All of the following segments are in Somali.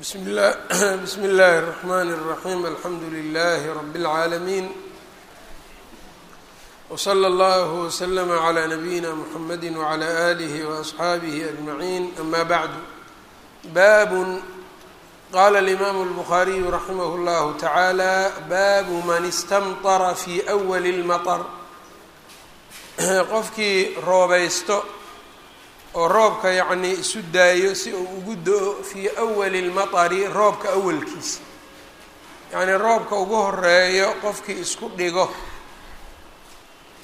bsm اllah bsm اllahi الرحmn الرaحيم alxamdu لlh رb العaalمين وslى اllه وslm عlى نbyina mحamedi وعlى آlih وأصxaabih أجمعين ama bعd bab qala الإmam الbخariي raximh اllah taعalى bab man اstamطra fي أwl الmطر qofkii roobaysto oo roobka yacnii isu daayo si uu ugu do-o fii awali lmatari roobka awalkiisa. Yacnii roobka ugu horeeyo qofkii isku dhigo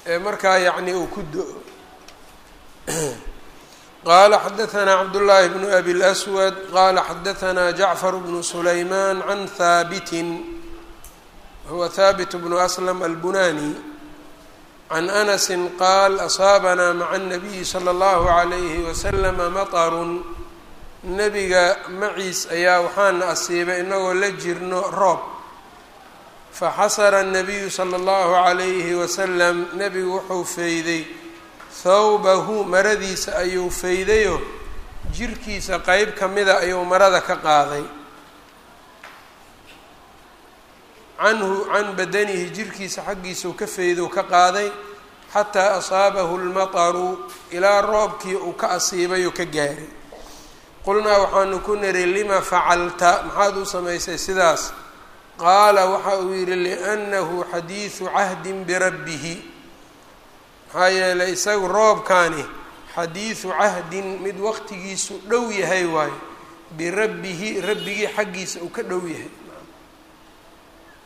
ee markaa yacnii uu ku do-o. Qaala xadahanaa cabdullaahi bnu abi اlaswad qaala xadahanaa jacfar bnu sulaymaan can haabitin huwa haabit bnu aslam albunani can anasi qaal asaabanaa maca anabiyi sala allahu calayhi wasalama matarun nebiga maciis ayaa waxaana asiibay inagoo la jirno roob faxasara anabiyu sala allahu calayhi wasalam nebigu wuxuu feyday thawbahu maradiisa ayuu feydayo jirkiisa qeyb ka mida ayuu marada ka qaaday canhu can badanihi jirkiisa xaggiisau ka feydow ka qaaday xataa asaabahu lmataru ilaa roobkii uu ka asiibay oo ka gaaray. Qulnaa waxaanu ku niri lima facalta? Maxaad u samaysay sidaas. Qaala waxa uu yidhi liannahu xadiidu cahdin birabbihi. Maxaa yeelay isagu roobkaani xadiidu cahdin mid waqtigiisu dhow yahay waayo birabbihi rabbigii xaggiisa uu ka dhow yahay.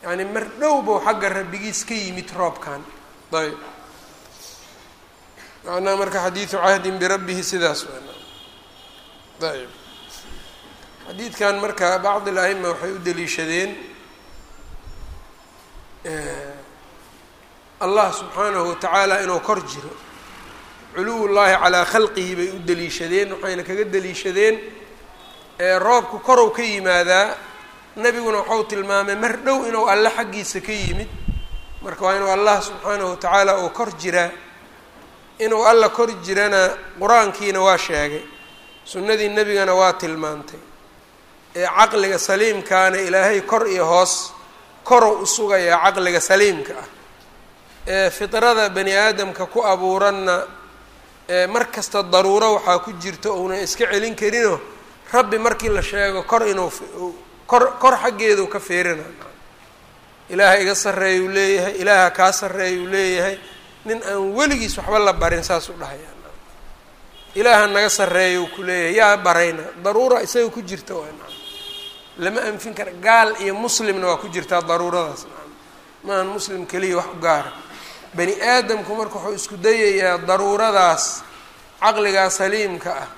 Yacni mar dhow bou xagga rabbigiis ka yimid roobkan ayb macnaha marka xadiidu cahdin birabbihi sidaas ayb xadiidkan marka bacd al-aima waxay u daliishadeen allah subxaanahu watacaala inuu kor jiro. Culuw llahi calaa khalqihi bay u daliishadeen waxayna kaga daliishadeen roobku korow ka yimaadaa nebiguna waxau tilmaamay mar dhow inuu alle xaggiisa ka yimid. Marka waa inuu allah subxaanahu watacaala uu kor jiraa inuu alla kor jirana qur'aankiina waa sheegay sunnadii nebigana waa tilmaantay. Ee caqliga saliimkaana ilaahay kor iyo hoos korow u sugayaa caqliga saliimka ah. Ee fidrada bani aadamka ku abuuranna ee mar kasta daruuro waxaa ku jirta uunan iska celin karino rabbi markii la sheego kor inuu kor kor xaggeedu ka feerina ilaaha iga sarreeya uu leeyahay ilaaha kaa sarreeya uu leeyahay nin aan weligiis waxba la barin saas u dhahaya. Ilaaha naga sarreeya ku leeyahay yaa barayna daruura isaga ku jirta waa lama anfin kara gaal iyo muslimna waa ku jirtaa daruuradaas naam. Maahan muslim keliya wax u gaara bani aadamku marka wuxuu isku dayayaa daruuradaas caqligaa saliimka ah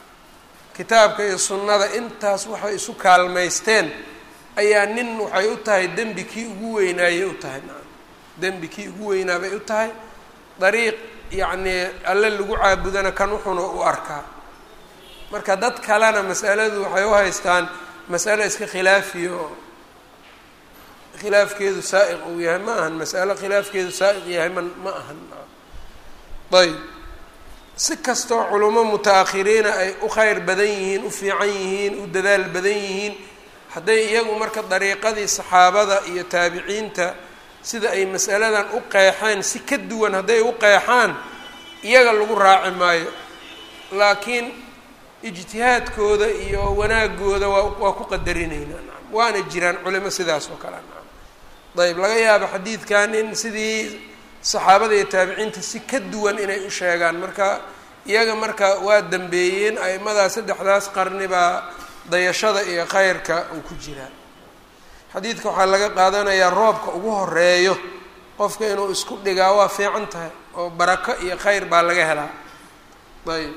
kitaabka iyo sunnada intaas waxay isu kaalmaysteen ayaa nin waxay u tahay dembi kii ugu weynaayay u tahay naam. Dembi kii ugu weynaa bay u tahay dariiq yacnii alle lagu caabudana kan wuxuna u arkaa. Marka dad kalena masaladu waxay u haystaan masale iska khilaafiya oo khilaafkeedu saa'iq uu yahay ma ahan. Masalo khilaafkeedu saa'iq yahay ma ma ahan. Ayb si kastoo culamo muta-akhiriina ay u kheyr badan yihiin u fiican yihiin u dadaal badan yihiin hadday iyagu marka dariiqadii saxaabada iyo taabiciinta sida ay masaladan u qeexeen si ka duwan hadday u qeexaan iyaga lagu raaci maayo. Laakiin ijtihaadkooda iyo wanaagooda waa waa ku qadarinaynaa nacam waana jiraan culimo sidaas oo kale nacam ayb laga yaabo xadiidkan in sidii saxaabada iyo taabiciinta si ka duwan inay u sheegaan. Marka iyaga marka waa dambeeyeen a'imadaa saddexdaas qarni baa dayashada iyo kheyrka uu ku jiraa xadiidka waxaa laga qaadanayaa roobka ugu horeeyo qofka inuu isku dhigaa waa fiican tahay oo barako iyo kheyr baa laga helaa. Ayb.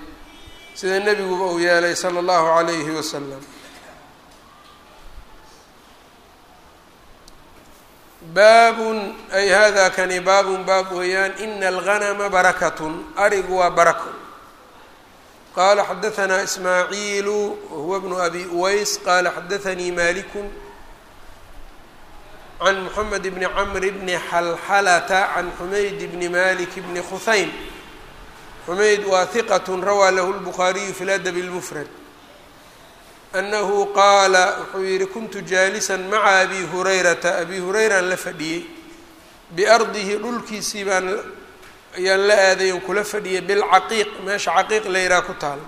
Sida nebiguba uu yeelay sala allahu calayhi wasalam baabun ay hada kani baabun baab weeyaan ina alganama barakatun arigu waa barako. Qala xadahanaa ismaaciilu wahuwa bnu abi uways qala xadathanii maliku can moxamed bni camr bni xalxalata can xumayd bni malik bni khuhaym xumayd waa hiqat rawaa lahu lbukhaariyu fi ladabi اlmufrad anahu qaala wuxuu yihi kuntu jaalisan maca abi hurayrata abi hurayraan la fadhiyey biardihi dhulkiisii baan ayaan la aaday on kula fadhiyay bilcaqiiq meesha caqiiq la yidhaha ku taala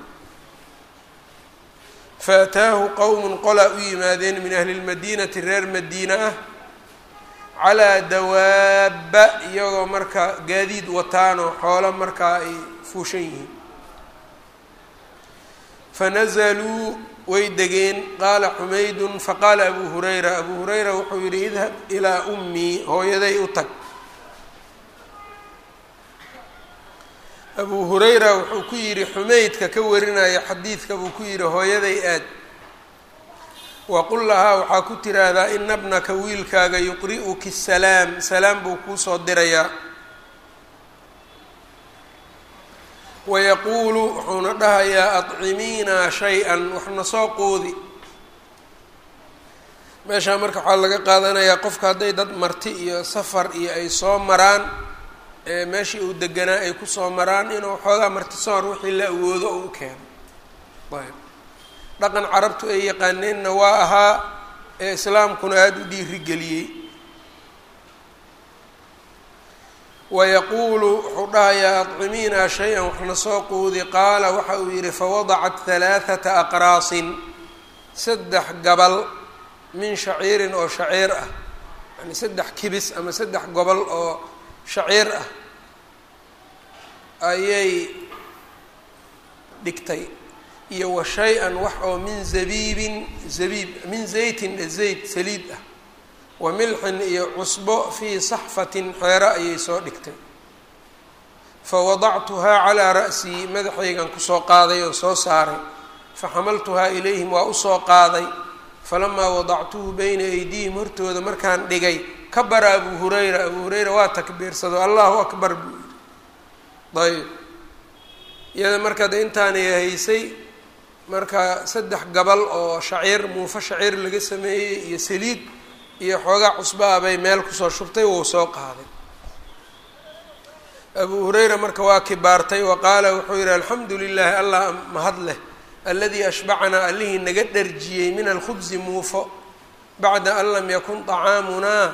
faataahu qowmun qolaa u yimaadeen min ahli lmadiinati reer madiina ah calaa dawaaba iyagoo markaa gaadiid wataanoo xoolo markaa ay fuushan yihiin. Fanazaluu way degeen. Qaala xumaydun faqaala abu hurayra. Abu hurayra wuxuu yihi idhab ilaa ummii hooyaday u tag. Abu hurayra wuxuu ku yidhi xumaydka ka warinaya xadiidka buu ku yidhi hooyaday aad waqul lahaa waxaa ku tiraahdaa ina bnaka wiilkaaga yuqri'uki salaam salaam buu kuusoo dirayaa wayaquulu wuxuuna dhahayaa adcimiinaa shay-an waxna soo qoodi meeshaa marka waxaa laga qaadanayaa qofka hadday dad marti iyo safar iyo ay soo maraan meeshii uu deganaa ay ku soo maraan inuu xoogaa martisoor wixii la awoodo oo u keeno ayb dhaqan carabtu ay yaqaaneenna waa ahaa ee islaamkuna aada u dhiirigeliyey. Wayaquulu wuxuu dhahayaa adcimiinaa shay-an waxna soo quudi qaala waxa uu yidhi fawadacat halaathata aqraasin saddex gabal min shaciirin oo shaciir ah. Yani saddex kibis ama saddex gobol oo shaciir ah ayay dhigtay iyo wa shay-an wax oo min zabiibin zabiib min zaytin zayd saliid ah. Wa milxin iyo cusbo fii saxfatin xeero ayay soo dhigtay. Fa wadactuhaa calaa ra'sii madaxaygan ku soo qaaday oo soo saaray. Fa xamaltuhaa ilayhim waa u soo qaaday. Falamaa wadactuhu bayna aydiihim hortooda markaan dhigay kabara abu hurayra. Abu hurayra waa takbiirsado allahu akbar buu yidhi. Ayb iyada marka de intaanay haysay marka saddex gabal oo shaciir muufo shaciir laga sameeyey iyo saliid iyo xoogaa cusbaa bay meel ku soo shubtay wou soo qaaday. Abu hurayra marka waa kibaartay wa qaala wuxuu yihi alxamdu lilaahi allah mahad leh aladii ashbacanaa allihii naga dharjiyey min alkhubsi muufo. Bacda an lam yakun طacaamunaa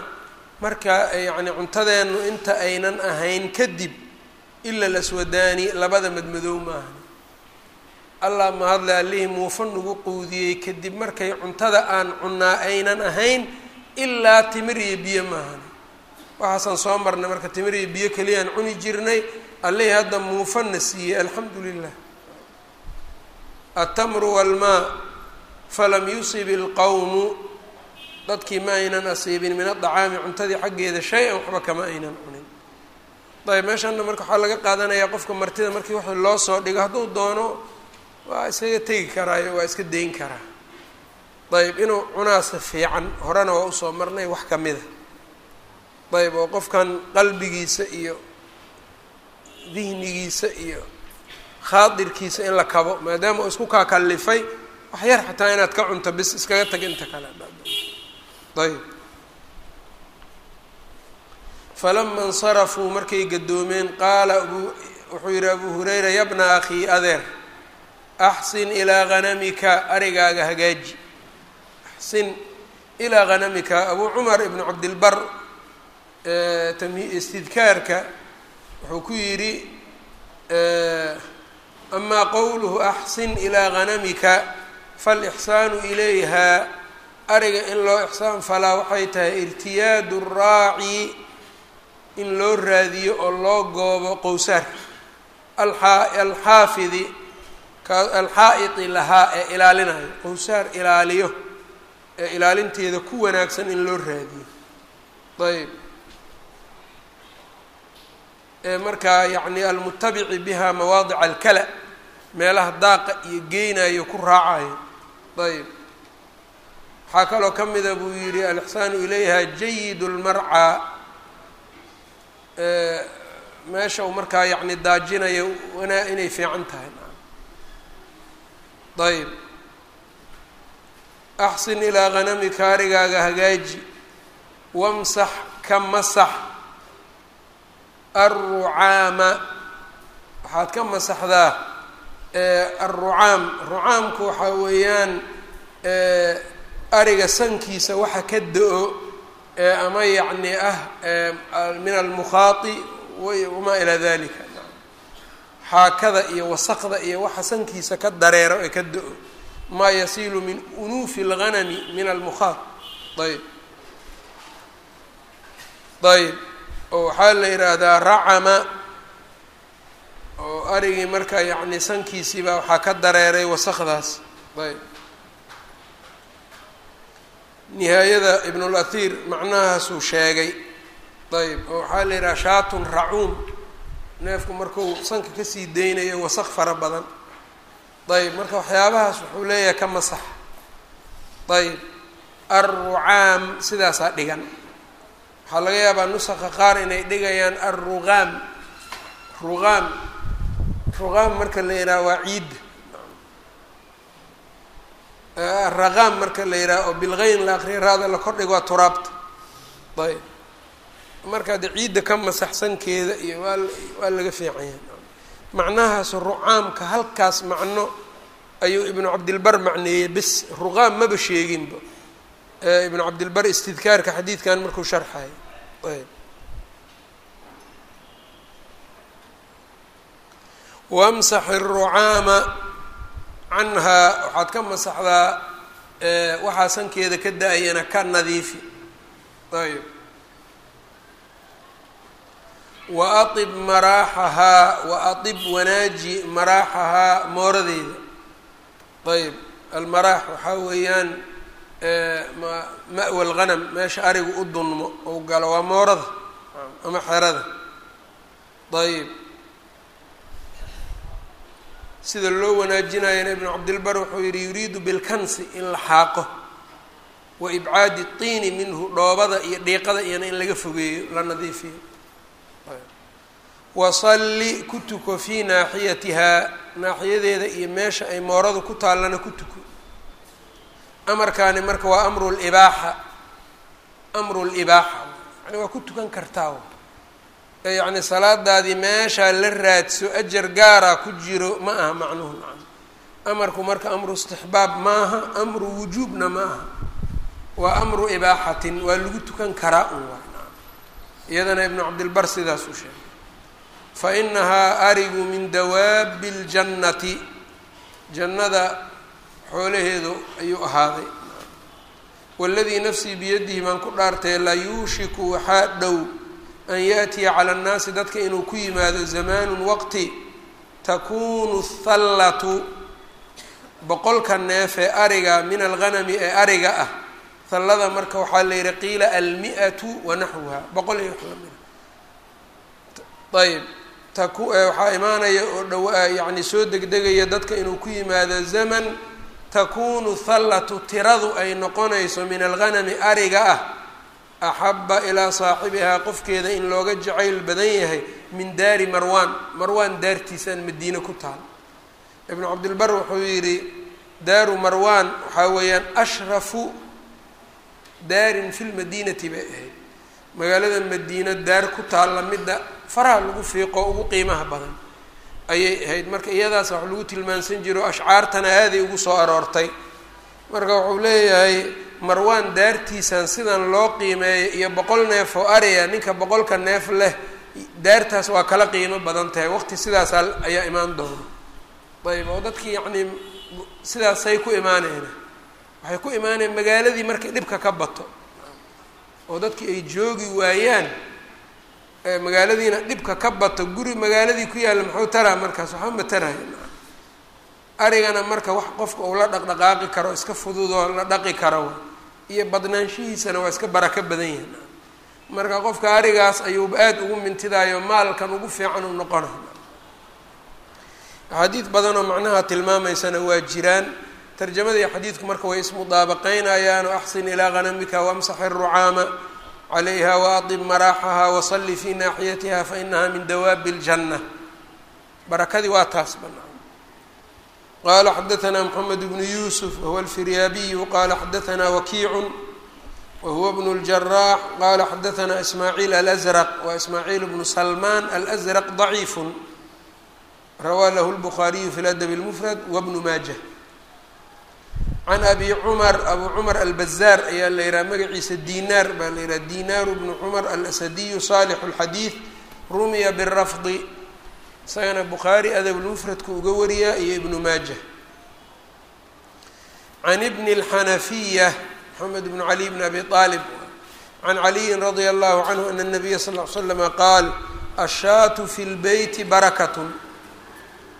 marka yacni cuntadeennu inta aynan ahayn kadib ila laswadaani labada madmadow maahan allah mahadle allihii muufo nagu quudiyey kadib markay cuntada aan cunnaa aynan ahayn ilaa timir iyo biyo maahan waxaasaan soo marnay marka timir iyo biyo keliyaan cuni jirnay allihii hadda muufana siiyey alxamdu lilah atamru walmaa falam yusib ilqowmu dadkii ma aynan asiibin min adacaami cuntadii xaggeeda shay-an waxba kama aynan cunin. Ayb meeshaana marka waxaa laga qaadanayaa qofka martida markii wax loo soo dhigo hadduu doono waa iskaga tegi karaayo waa iska dayn karaa. Ayb inuu cunaasa fiican horena waa u soo marnay wax kamida ayb oo qofkan qalbigiisa iyo dihnigiisa iyo khaadirkiisa in la kabo maadaama uu isku kaakallifay wax yar xataa inaad ka cunto bis iskaga tag inta kale. Ayb falama insarafuu markay gadoomeen qaala wuxuu yihi abu hurayra yabna akhii adeer axsin ilaa hanamika arigaaga hagaaji axsin ilaa hanamika abu cumar ibnu cabdilbar istidkaarka wuxuu ku yidhi amaa qowluhu axsin ilaa hanamika falixsaanu ilayha ariga in loo ixsaan falaa waxay tahay irtiyaadu raaci in loo raadiyo oo loo goobo qowsaar alxaafidi alxaa'idi lahaa ee ilaalinayo qowsaar ilaaliyo ee ilaalinteeda ku wanaagsan in loo raadiyo. Ayb markaa yacni almutabici biha mawaadic alkala meelaha daaqa iyo geynayo ku raacayo. Ayb waxaa kaloo ka mida buu yihi alixsaanu ilayha jayid lmarcaa meesha uu markaa yacni daajinayo wanaa inay fiican tahay ayb axsin ilaa hanamika arigaaga hagaaji. Wamsax ka masax. Alrucaama waxaad ka masaxdaa alrucaam rucaamku waxaa weeyaan ariga sankiisa waxa ka da'o ama yacni ah min almukhaati wamaa ilaa dalika xaakada iyo wasaqda iyo waxa sankiisa ka dareero ee ka da'o maa yasiilu min unuufi اlghanami min almukhaat. Ayb ayb oo waxaa la yidhaahdaa racama oo arigii marka yacni sankiisiibaa waxaa ka dareeray wasaqdaas. Ayb nihaayada ibn اlahir macnahaasuu sheegay. Ayb oo waxaa la yidhaha shaatun racuum neefku marku sanka ka sii deynayo wasaq fara badan. Ayb marka waxyaabahaas wuxuu leeyahay ka masax. Ayb arrucaam sidaasaa dhigan. Waxaa laga yaabaa nusaka qaar inay dhigayaan arruqaam. Ruqaam ruqaam marka la yidhaha waa ciidda araqaam marka la yidhaha oo bilgeyn la akriya raada la kordhigo waa turaabta. Ayb marka de ciidda ka masaxsankeeda iyo waa waa laga fiicanya macnahaas rucaamka halkaas macno ayuu ibnu cabdilbar macneeyey bes ruqaam maba sheeginba. Ibnu cabdilbar istidkaarka xadiidkan markuu sharxayo ayb. Wamsax irucaama canhaa waxaad ka masaxdaa waxaa sankeeda ka da'ayana ka nadiifi. Ayb wa aib maraaxahaa wa aib wanaaji maraaxahaa mooradeeda ayb almaraax waxaa weeyaan ma-wa meesha arigu u dunmo ou galo waa moorada ama xerada ayb sida loo wanaajinayana ibnu cabdilbar wuxuu yihi yuriidu bilkansi in la xaaqo wa ibcaadi tiini minhu dhoobada iyo dhiiqada iyana in laga fogeeyo la nadiifiyo wasalli ku tuko fii naaxiyatihaa naaxiyadeeda iyo meesha ay mooradu ku taallana ku tuko. Amarkaani marka waa amru libaaxa amru libaaxa yani waa ku tukan kartaa ee yacni salaadaadii meeshaa la raadso ajar gaaraa ku jiro ma aha macnuhu macna. Amarku marka amru istixbaab maaha amru wujuubna ma aha waa amru ibaaxatin waa lagu tukan karaa un waa iyadana ibnu cabdilbar sidaas u sheegay fa inahaa arigu min dawaabi اljannati jannada xoolaheedu ayuu ahaaday waladii nafsii biyadihi baan ku dhaartay la yuushiku waxaa dhow an yaatiya cala annaasi dadka inuu ku yimaado zamaanu waqti takuunu hallatu boqolka neef ee ariga min alghanami ee ariga ah thallada marka waxaa la yihi qiila almi'atu wanaxwuha boqol iyo wax lamida ayb waxaa imaanaya oo dhow yani soo degdegaya dadka inuu ku yimaado zaman takunu thallatu tiradu ay noqonayso min alghanami ariga ah. Axaba ilaa saaxibihaa qofkeeda in looga jacayl badan yahay min daari marwaan. Marwaan daartiisaan madiine ku taal. Ibnu cabdilbar wuxuu yidhi daaru marwaan waxaa weeyaan ashrafu daarin fi lmadiinati bay ahayd magaalada madiina daar ku taalla midda faraha lagu fiiqo ugu qiimaha badan. Ayay ahayd. Marka iyadaas wax lagu tilmaansan jiro ashcaartana aaday ugu soo aroortay. Marka wuxuu leeyahay marwaan daartiisan sidan loo qiimeeyo iyo boqol neef oo ariya ninka boqolka neef leh daartaas waa kala qiimo badan tahay. Waqti sidaas ayaa imaan doona. Ayb oo dadkii yacnii sidaasay ku imaaneyna waxay ku imaaneen magaaladii markay dhibka ka bato oo dadkii ay joogi waayaan magaaladiina dhibka ka bato guri magaaladii ku yaalla muxuu taraa markaas waxba ma taraya arigana marka wax qofka uu la dhaqdhaqaaqi karo iska fududoo la dhaqi karo iyo badnaanshihiisana waa iska barako badan yahin marka qofka arigaas ayuuba aada ugu mintidaayo maalkan ugu fiican u noqona axaadiid badanoo macnaha tilmaamaysana waa jiraan tarjamadii xadiidku marka way ismudaabaqeynayaan o axsin ilaa hanamika wamsaxi rucaama calayha waadib maraaxaha wasalli fii naaxiyatiha fainaha min dawaabi اljanna barakadii waa taas banaa qala xadaثna mxamed bnu yusuf wahuwa alfiryaabiyu qala xadaثna wakiicu wahuwa bnu اljarax qala xadaثna ismaaciil alأzraq wa ismaaciil bnu salman alأzraq ضaciif rawaa lahu اlbukhaariyu fi ladab اlmufrad wbnu maaja can abi cumar abu cumar albazaar ayaa la yidhaha magaciisa dinaar baa la yidhaha dinaaru bnu cumar alasadiyu saalixu lxadiid rumiya birafdi isagana bukhaari adabulmufradku uga wariyaa iyo ibnu maaja can ibni اlxanafiya moxamed bnu cali bn abi aalib can caliyin radia allahu canhu ana nabiya sal l slama qaal ashaatu fi lbeyti barakatun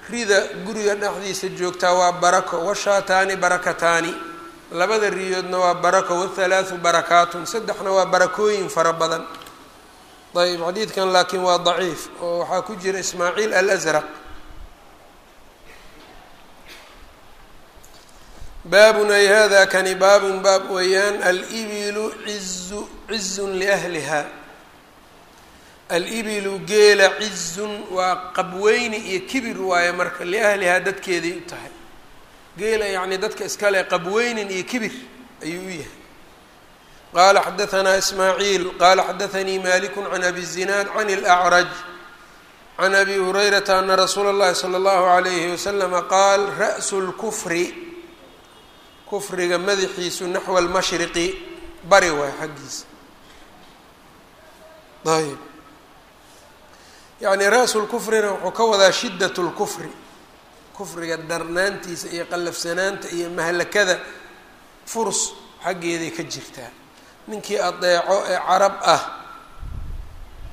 rida guriga dhexdiisa joogtaa waa barako washaataani barakataani labada riyoodna waa barako wathalaathu barakaatun. Saddexna waa barakooyin fara badan. Ayb xadiidkan laakiin waa daciif. Oo waxaa ku jira ismaaciil alazraq. Baabun ay hada kani baabun baab weeyaan alibilu cizu cizun liahliha alibilu geela cizun waa qabweyni iyo kibir waaye marka liahlihaa dadkeeday u tahay geela yacni dadka iskale qabweynin iyo kibir ayuu u yahay qaala xadahanaa ismaaciil qaala xadaanii maliku can abi zinaad can اlأcraj can abi hurayrata ana rasuula اllahi salى اllahu alayhi waslama qaal ra'su اlkufri kufriga madaxiisu naxwa almashriqi bari waay xaggiisa ayb yacni ra-su lkufrina wuxuu ka wadaa shiddat lkufri kufriga darnaantiisa iyo qallafsanaanta iyo mahlakada furs xaggeeday ka jirtaa ninkii adeeco ee carab ah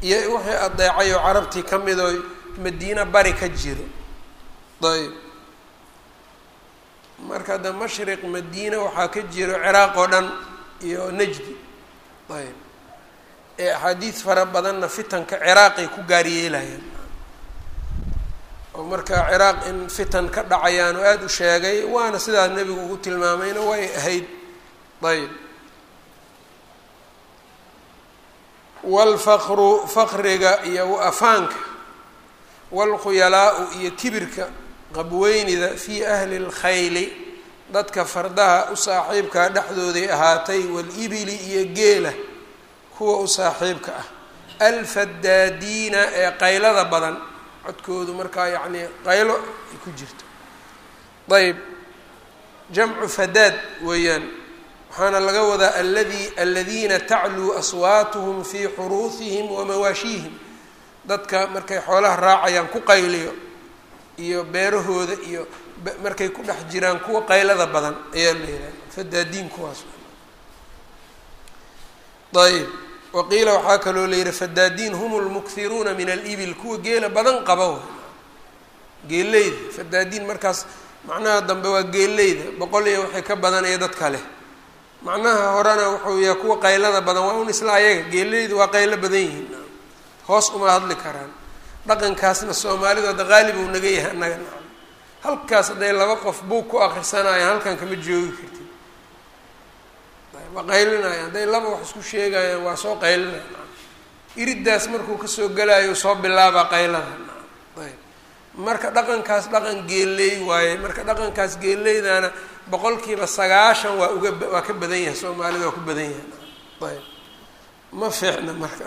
iyo wixii adeecay oo carabtii ka mid oo madiine bari ka jiro. Ayb marka hadda mashriq madiine waxaa ka jiro ciraaq oo dhan iyo najdi. Ayb ee axaadiid fara badanna fitanka ciraaqay ku gaaryeelayaan oo marka ciraaq in fitan ka dhacayaan oo aada u sheegay waana sidaas nebigu ugu tilmaamayna way ahayd. Ayb. Waalfaqru faqriga iyo afaanka waalkhuyalaau iyo kibirka qabweynida fii ahli اlkhayli dadka fardaha u saaxiibkaa dhexdooday ahaatay walibili iyo geela kuwa u saaxiibka ah. Alfadaadiina ee qaylada badan codkoodu markaa yacnii qaylo ay ku jirto. Ayb jamcu fadaad weeyaan. Waxaana laga wadaa aladi aladiina tacluu aswaatuhum fii xuruusihim wa mawaashiihim. Dadka markay xoolaha raacayaan ku qayliyo iyo beerahooda iyo markay ku dhex jiraan kuwa qaylada badan ayaa la yidhaha fadaadiin kuwaas. Ayb waqiila waxaa kaloo la yihi fadaadiin hum lmukhiruuna min alibil kuwa geela badan qaba geeleyda fadaadiin markaas macnaha dambe waa geeleyda. Boqol iyo waxay ka badanaya dad kale macnaha horena wuxuu yahay kuwa qaylada badan waa un isla ayaga. Geeleyda waa qaylo badan yihiin. Hoos uma hadli karaan. Dhaqankaasna soomaalidu hadda qaalib naga yahay annaga. Halkaas hadday laba qof buug ku akrisanayaan halkan kama joogi kartid waa qaylinaya hadday laba wax isku sheegayaan waa soo qaylinaya nacam iriddaas markuu ka soo galaayo soo bilaabaa qaylada ayb. Marka dhaqankaas dhaqan geeley waaye marka dhaqankaas geeleydana boqolkiiba sagaashan waa uga waa ka badan yahay soomaalida waa ku badan yahay. Ayb. Ma fiicna marka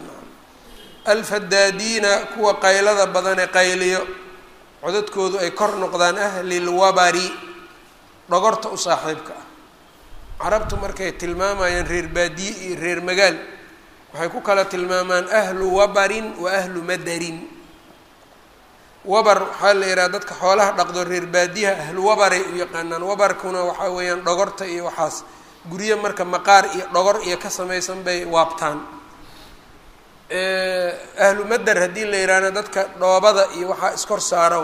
alfadaadiina kuwa qaylada badanee qayliyo codadkoodu ay kor noqdaan ahlilwabari dhogorta u saaxiibka carabtu markay tilmaamayaan reer baadiye iyo reer magaal waxay ku kala tilmaamaan ahlu wabarin wa ahlu madarin. Wabar waxaa la yidhaha dadka xoolaha dhaqdo reer baadiyaha ahlu wabaray u yaqaanaan. Wabarkuna waxaa weeyaan dhogorta iyo waxaas. Guryo marka maqaar iyo dhogor iyo ka samaysan bay waabtaan. Ahlu mader haddii la yidhaahna dadka dhoobada iyo waxaa iskor saara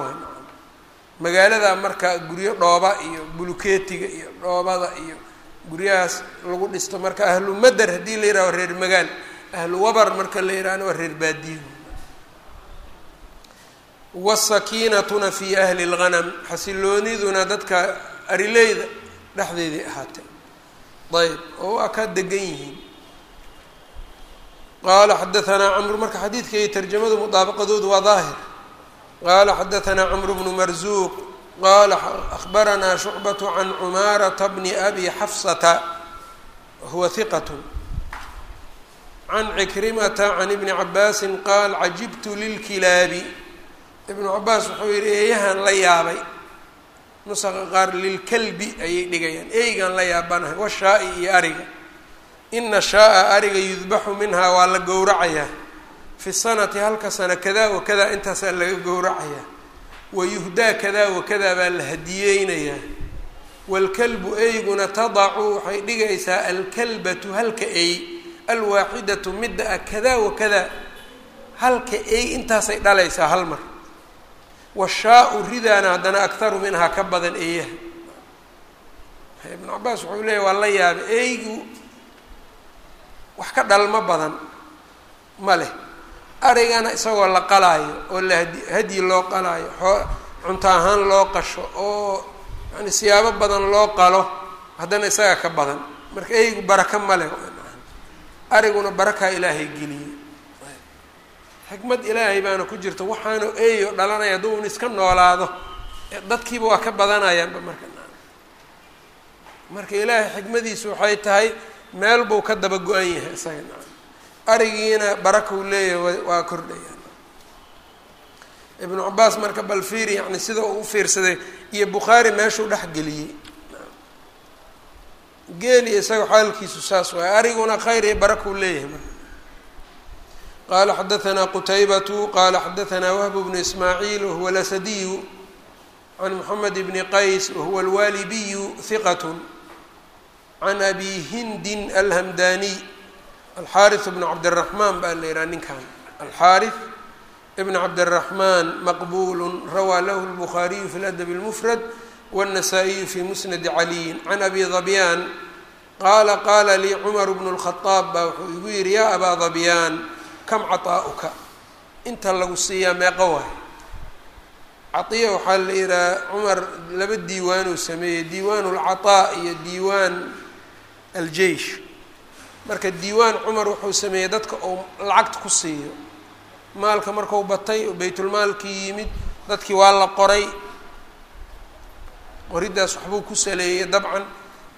magaalada marka guryo dhooba iyo bulukeetiga iyo dhoobada iyo guryahaas lagu dhisto. Marka ahlu mader haddii la yidhahdo reer magaal ahlu wabar marka la yidhahna waa reer baadiyo wasakiinatuna fi ahli اlghanam xasilooniduna dadka arileyda dhexdeedii ahaatay. Ayb oo waa ka degan yihiin. Qala xadaanaa camru marka xadiidka iyo tarjamadu mudaabaqadoodu waa daahir. Qala xadaanaa camru bnu marzuuq qala ahbaranaa shucbat can cumaarata bni abi xafsata huwa hiqat can cikrimata can ibni cabaasin qaal cajibtu lilkilaabi ibnu cabaas wuxuu yihi eeyahan la yaabay nusaqa qaar lilkalbi ayay dhigayaan eygaan la yaabanahay washaa-i iyo ariga ina shaa-a ariga yudbaxu minhaa waa la gowracayaa fi sanati halka sana kadaa wa kadaa intaasaa laga gowracayaa wayuhdaa kadaa wa kadaa baa la hadiyeynayaa. Waalkalbu eyguna tadacu waxay dhigaysaa alkalbatu halka ey alwaaxidatu midda ah kadaa wa kadaa halka ey intaasay dhalaysaa hal mar. Washaa-u ridaana haddana akharu minhaa ka badan eeyaha. Ibnu cabaas wuxuu leeyahy waa la yaabay eygu wax ka dhalmo badan ma leh arigana isagoo la qalaayo oo la hadyi loo qalaayo xoo cunto ahaan loo qasho oo yani siyaabo badan loo qalo haddana isaga ka badan. Marka eygu baraka ma leh ariguna barakaa ilaahay geliyey xikmad ilaahay baana ku jirta waxaanu eeyo dhalanaya hadduu un iska noolaado dadkiiba waa ka badanayaanba marka. Marka ilaahay xikmadiisu waxay tahay meel buu ka daba go-an yahay isaga arigiina barakau leeyahay waa kordhayaan ibnu cabaas marka bal fiiri yani sida uu u fiirsaday iyo bukhaari meeshuu dhex geliyey. Geeli isaga xaalkiisu saas waay ariguna khayr iyo barakau leeyahay marka. Qala xadaanaa qutaybatu qala xadaanaa wahb bnu ismaaciil wahuwa lasadiyu can moxamed bni qays wahuwa alwalibiyu hiqat can abi hindin alhamdaniy alxaariث bn cabdالraxmaan baa la yihaha ninkan alxaariث bn cabdالraxmaan maqbul rawaa lahu اlbukhaariyu fi ladb اlmfrad wالnasaa-iyu fi musnadi caliyin can abi dabyaan qaala qaala lii cumar bnu اlkhadaab baa wuxuu igu yihi yaa abaa dabyaan kam caطaa'uka inta lagu siiyaa meeqo waay caiya waxaa la yihaha cumar laba diiwaanuu sameeyey diiwaan اlcaطaa iyo diiwaan aljeish marka diiwaan cumar wuxuu sameeyey dadka uu lacagta ku siiyo. Maalka marku batay oo baytulmaalkii yimid dadkii waa la qoray. Qoriddaas waxbuu ku saleeyey dabcan.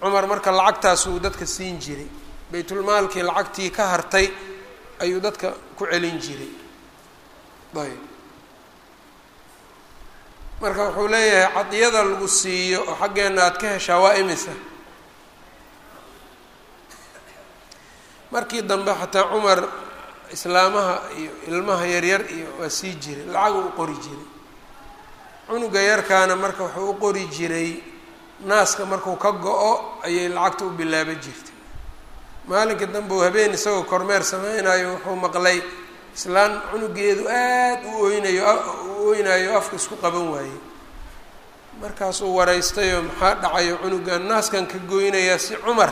Cumar marka lacagtaasuu dadka siin jiray. Baytulmaalkii lacagtii ka hartay ayuu dadka ku celin jiray. Ayb. Marka wuxuu leeyahay cadiyada lagu siiyo oo xaggeena aad ka heshaa waa imisa markii dambe xataa cumar islaamaha iyo ilmaha yaryar iyo waa sii jiray lacagu u qori jiray. Cunuga yarkaana marka wuxuu u qori jiray naaska marku ka go-o ayay lacagta u bilaaba jirtay. Maalinka dambe uu habeen isagoo kormeer sameynayo wuxuu maqlay islaan cunugeedu aad u oynayo u oynayo afka isku qaban waayey markaasuu waraystayoo maxaa dhacayo cunugan naaskan ka goynayaa si cumar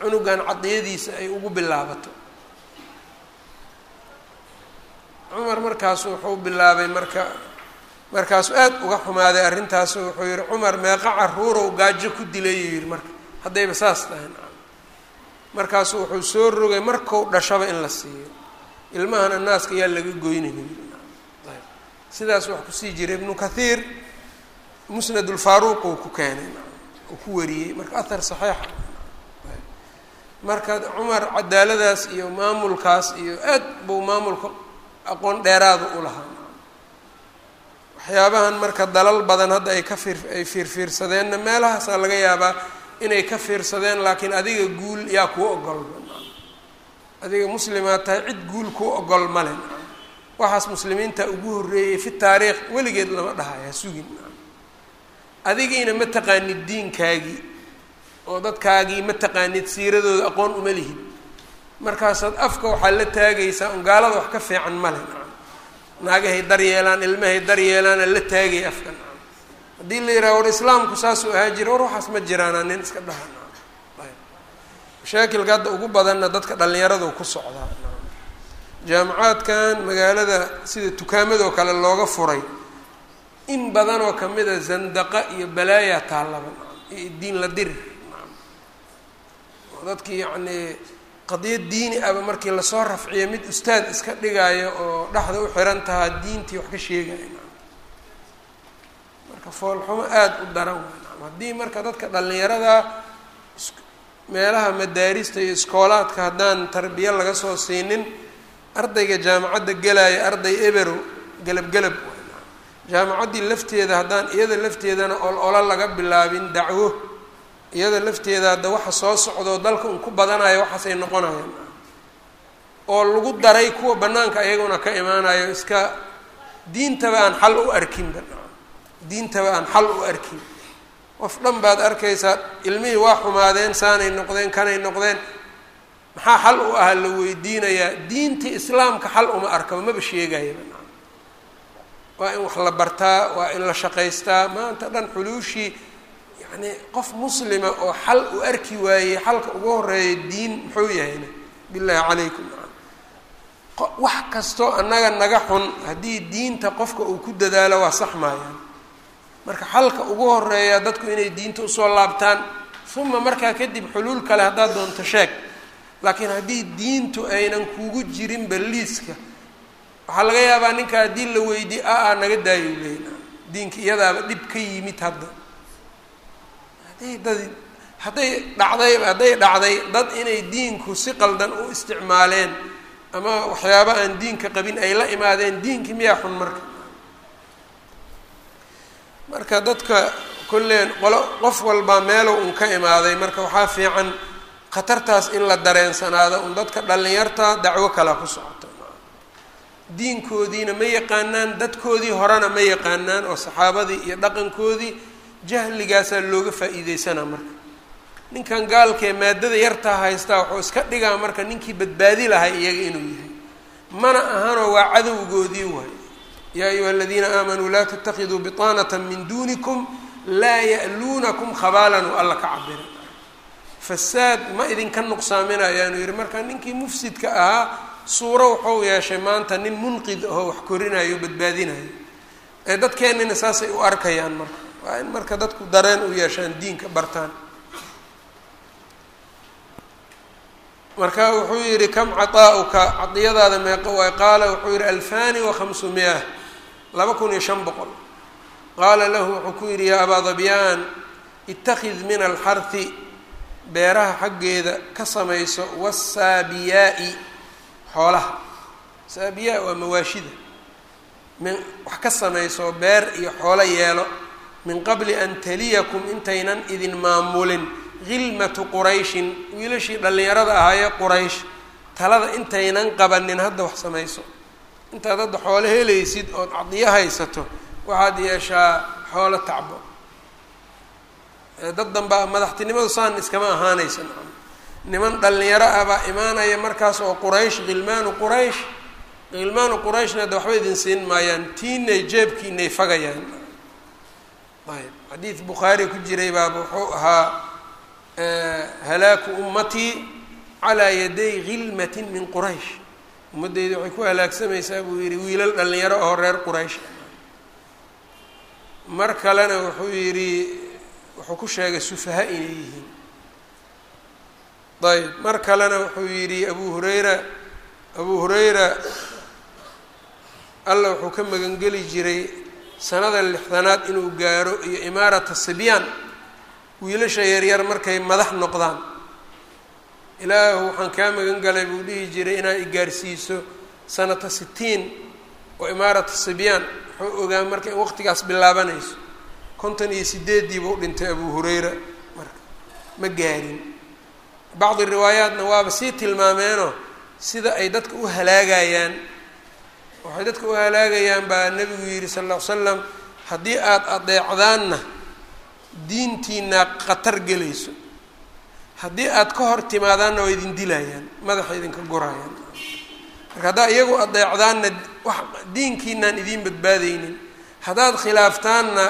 cunugan cadiyadiisa ay ugu bilaabato. Cumar markaasu wuxuu bilaabay marka markaasuu aad uga xumaaday arrintaasu wuxuu yihi cumar meeqa caruurow gaajo ku dilayuu yihi marka. Haddayba saas tahay markaasu wuxuu soo rogay markau dhashaba in la siiyo. Ilmahana naaska yaa laga goynayy sidaas wax ku sii jiray ibnu kathiir musnad ulfaaruuq uu ku keenay uu ku wariyey. Marka ahar saxiixa marka cumar cadaaladaas iyo maamulkaas iyo aad buu maamulka aqoon dheeraada u lahaa. Waxyaabahan marka dalal badan hadda ay ka fiir ay fiirfiirsadeenna meelahaasaa laga yaabaa inay ka fiirsadeen laakiin adiga guul yaa kuu ogolba adiga muslimaad tahay cid guul kuu ogol male waxaas muslimiinta ugu horreeyey fi taariikh weligeed lama dhahayo ha sugin adigiina ma taqaanid diinkaagii oo dadkaagii ma taqaanid siiradooda aqoon uma lihid markaasaad afka waxaa la taagaysaa un gaalada wax ka fiican male naagahay daryeelaan ilmahay daryeelaana la taagay afka haddii la yidhaha war islaamku saasuu ahaa jira war waxaas ma jiraana nin iska dhaha. Mashaakilka hadda ugu badanna dadka dhallinyaradu ku socdaa. Jaamacaadkan magaalada sida tukaamadoo kale looga furay in badanoo kamida zandaqa iyo balaaya taallaba iyo diin la dirir oo dadkii yacnii qadiyad diini aba markii la soo rafciyo mid ustaad iska dhigaayo oo dhexda u xiran tahaa diintii wax ka sheegaya marka foolxumo aada u daran w haddii marka dadka dhallinyarada meelaha madaarista iyo iskoolaadka haddaan tarbiya laga soo siinin ardayga jaamacadda gelaayo arday ebero gelab gelab jaamacaddii lafteeda haddaan iyada lafteedana ol ola laga bilaabin dacwo iyada lafteeda hadda waxa soo socdoo dalka un ku badanayo waxaasay noqonayaan. oo lagu daray kuwa bannaanka iyaguna ka imaanayo iska diintaba aan xal u arkinba diintaba aan xal u arkin. qof dhan baad arkaysaa ilmihii waa xumaadeen saanay noqdeen kanay noqdeen. maxaa xal u ahaa la weydiinayaa diinta islaamka xal uma arkaba maba sheegayaba waa in wax la bartaa waa in la shaqaystaa maanta dhan xuluushii yacni qof muslima oo xal u arki waayey xalka ugu horreeya diin muxuu yahayna? Bilaahi calaykum. Wax kastoo annaga naga xun haddii diinta qofka uu ku dadaalo waa sax maayaan marka xalka ugu horreeya dadku inay diinta u soo laabtaan uma markaa kadib xuluul kale haddaad doonto sheeg. Laakiin haddii diintu aynan kugu jirinba liiska waxaa laga yaabaa ninka haddii la weydiye a a naga daayo leyna diinka iyadaaba dhib ka yimid hadda hadday dad hadday dhacday hadday dhacday dad inay diinku si qaldan u isticmaaleen ama waxyaaba aan diinka qabin ay la imaadeen diinkii miyaa xun marka? Marka dadka kolleen qolo qof walbaa meelow un ka imaaday marka waxaa fiican khatartaas in la dareensanaado un dadka dhallinyarta dacwo kala ku socoto. Diinkoodiina ma yaqaanaan dadkoodii horena ma yaqaanaan oo saxaabadii iyo dhaqankoodii jahligaasaa looga faa-iideysanaa marka. Ninkan gaalkee maadada yartaa haystaa wuxuu iska dhigaa marka ninkii badbaadi lahay iyaga inuu yahay. Mana ahanoo waa cadowgoodii waay yaa ayuha aladiina aamanuu laa tatakiduu biطaanata min duunikum laa ya'luunakum khabaalan u alla ka cabira fasaad ma idinka nuqsaaminayaanu yihi marka ninkii mufsidka ahaa suuro wuxuu yeeshay maanta nin munqid ahoo wax korinayo badbaadinayo. Ee dadkeennina saasay u arkayaan marka waa in marka dadku dareen u yeeshaan diinka bartaan. Marka wuxuu yihi kam caطaa'uka cadiyadaada meeqo waay qaala wuxuu yihi alfani wa khamsumiya laba kun iyo shan boqol. Qaala lahu wuxuu ku yidhi yaa abaa dabyaan itakid min alxarhi beeraha xaggeeda ka samayso wasaabiyaa-i xoolaha. Saabiyaa waa mawaashida. Min wax ka samayso beer iyo xoolo yeelo min qabli an taliyakum intaynan idin maamulin. Hilmatu qurayshin wiilashii dhallinyarada ahaayee quraysh talada intaynan qabanin hadda wax samayso. Intaad hadda xoolo helaysid ood cadiyo haysato waxaad yeeshaa xoolo tacbo. Dad danbaa madaxtinimadu saan iskama ahaanaysa niman dhallinyaro ah baa imaanaya markaas oo quraysh khilmaanu quraysh khilmaanu qurayshna de waxba idin siin maayaan tiinay jeebkiinay fagayaan ayb xadiid bukhaari ku jiray baaba wuxuu ahaa halaaku ummatii calaa yaday khilmatin min quraysh. Ummaddeyda waxay ku halaagsamaysaa buu yihi wiilal dhallinyaro oo reer quraysh. Mar kalena wuxuu yidhi wuxuu ku sheegay sufaha inay yihiin. Ayb mar kalena wuxuu yidhi abu hurayra abu hurayra alla wuxuu ka magangeli jiray sanada lixdanaad inuu gaaro iyo imaarata sibyaan wiilasha yaryar markay madax noqdaan. Ilaahu waxaan kaa magan galay buu dhihi jiray inaad igaarsiiso sanata sitiin oo imaarata sibyaan. Wuxuu ogaa marka in waqtigaas bilaabanayso konton iyo sideeddii buu dhintay abu hurayra. Marka ma gaarin. Bacdi riwaayaatna waaba sii tilmaameenoo sida ay dadka u halaagayaan waxay dadka u halaagayaan baa nebigu yidhi sal lla ly slam haddii aada adeecdaanna diintiina khatar gelayso. Haddii aada ka hor timaadaanna waa idin dilayaan madaxa idinka gurayaan marka haddaa iyagu adeecdaanna wax diinkiinaan idiin badbaadeynin haddaad khilaaftaanna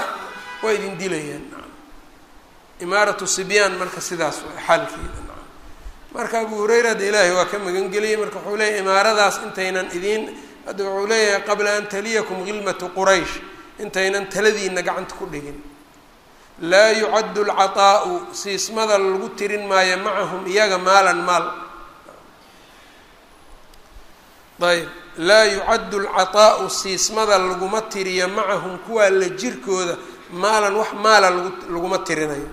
waa idin dilayaan. Imaaratu sibyaan marka sidaas waa xaalkeeda. Marka abu hurayra de ilaahay waa ka magan geliyey marka wuxuu leeyahy imaaradaas intaynan idiin hadda wuxuu leeyahay qabla an taliyakum khilmatu quraysh intaynan taladiina gacanta ku dhigin. Laa yucaddu alcataa'u siismada lagu tirin maayo macahum iyaga maalan maal. Ayb laa yucaddu alcataa'u siismada laguma tiriyo macahum kuwaa la jirkooda maalan wax maala lagu laguma tirinayo.